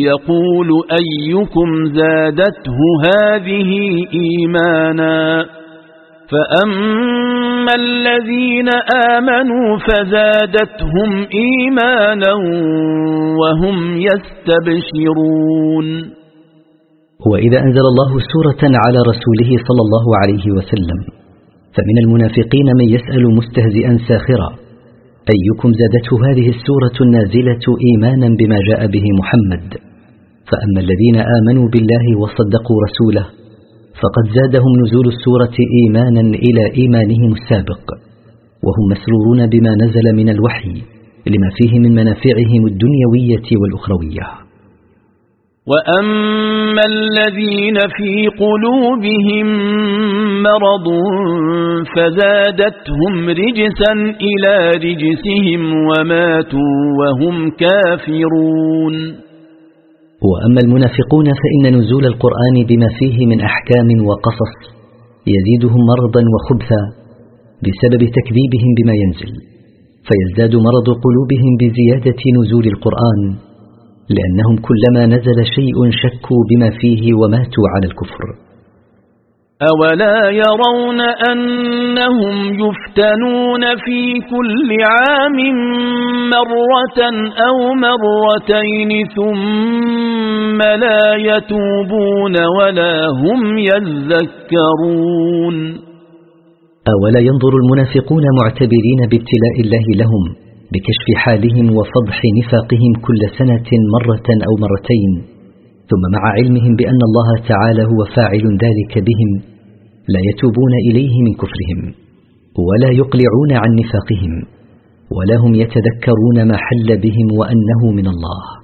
يقول أيكم زادته هذه إيمانا فأما الذين آمنوا فزادتهم إيمانا وهم يستبشرون وإذا أنزل الله سورة على رسوله صلى الله عليه وسلم فمن المنافقين من يسأل مستهزئا ساخرا أيكم زادته هذه السورة النازلة إيمانا بما جاء به محمد؟ فأما الذين آمنوا بالله وصدقوا رسوله فقد زادهم نزول السورة إيمانا إلى إيمانهم السابق وهم مسرورون بما نزل من الوحي لما فيه من منافعهم الدنيوية والأخروية. وأما الذين في قلوبهم مرض فزادتهم رجسا إلى رجسهم وماتوا وهم كافرون وأما المنافقون فإن نزول القرآن بما فيه من أحكام وقصص يزيدهم مرضا وخبثا بسبب تكذيبهم بما ينزل فيزداد مرض قلوبهم بزيادة نزول القرآن. لأنهم كلما نزل شيء شكوا بما فيه وماتوا على الكفر. أولا يرون أنهم يفتنون في كل عام مرة أو مرتين ثم لا يتوبون ولا هم يذكرون. أولا ينظر المنافقون معتبرين بابتلاء الله لهم بكشف حالهم وفضح نفاقهم كل سنة مرة أو مرتين ثم مع علمهم بأن الله تعالى هو فاعل ذلك بهم لا يتوبون إليه من كفرهم ولا يقلعون عن نفاقهم ولا هم يتذكرون ما حل بهم وأنه من الله.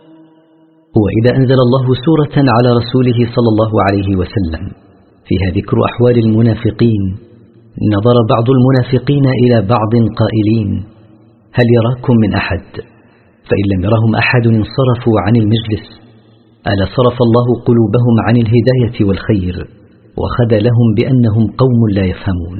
وإذا أنزل الله سورة على رسوله صلى الله عليه وسلم فيها ذكر أحوال المنافقين. نظر بعض المنافقين إلى بعض قائلين هل يراكم من أحد؟ فإن لم يرهم أحد انصرفوا عن المجلس. ألا صرف الله قلوبهم عن الهداية والخير وخذلهم بأنهم قوم لا يفهمون.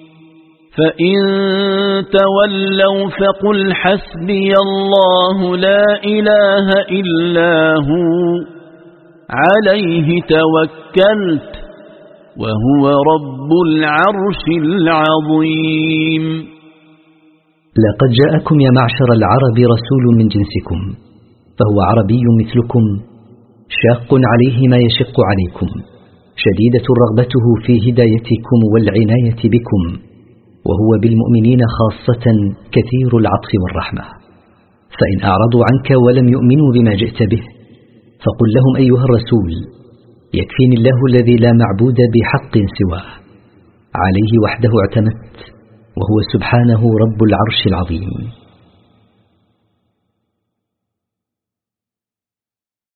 فإن تولوا فقل حسبي الله لا إله إلا هو عليه توكلت وهو رب العرش العظيم لقد جاءكم يا معشر العرب رسول من جنسكم فهو عربي مثلكم شاق عليه ما يشق عليكم شديدة رغبته في هدايتكم والعناية بكم وهو بالمؤمنين خاصة كثير العطف والرحمة. فإن أعرضوا عنك ولم يؤمنوا بما جئت به فقل لهم أيها الرسول يكفيني الله الذي لا معبود بحق سواه. عليه وحده اعتمدت وهو سبحانه رب العرش العظيم.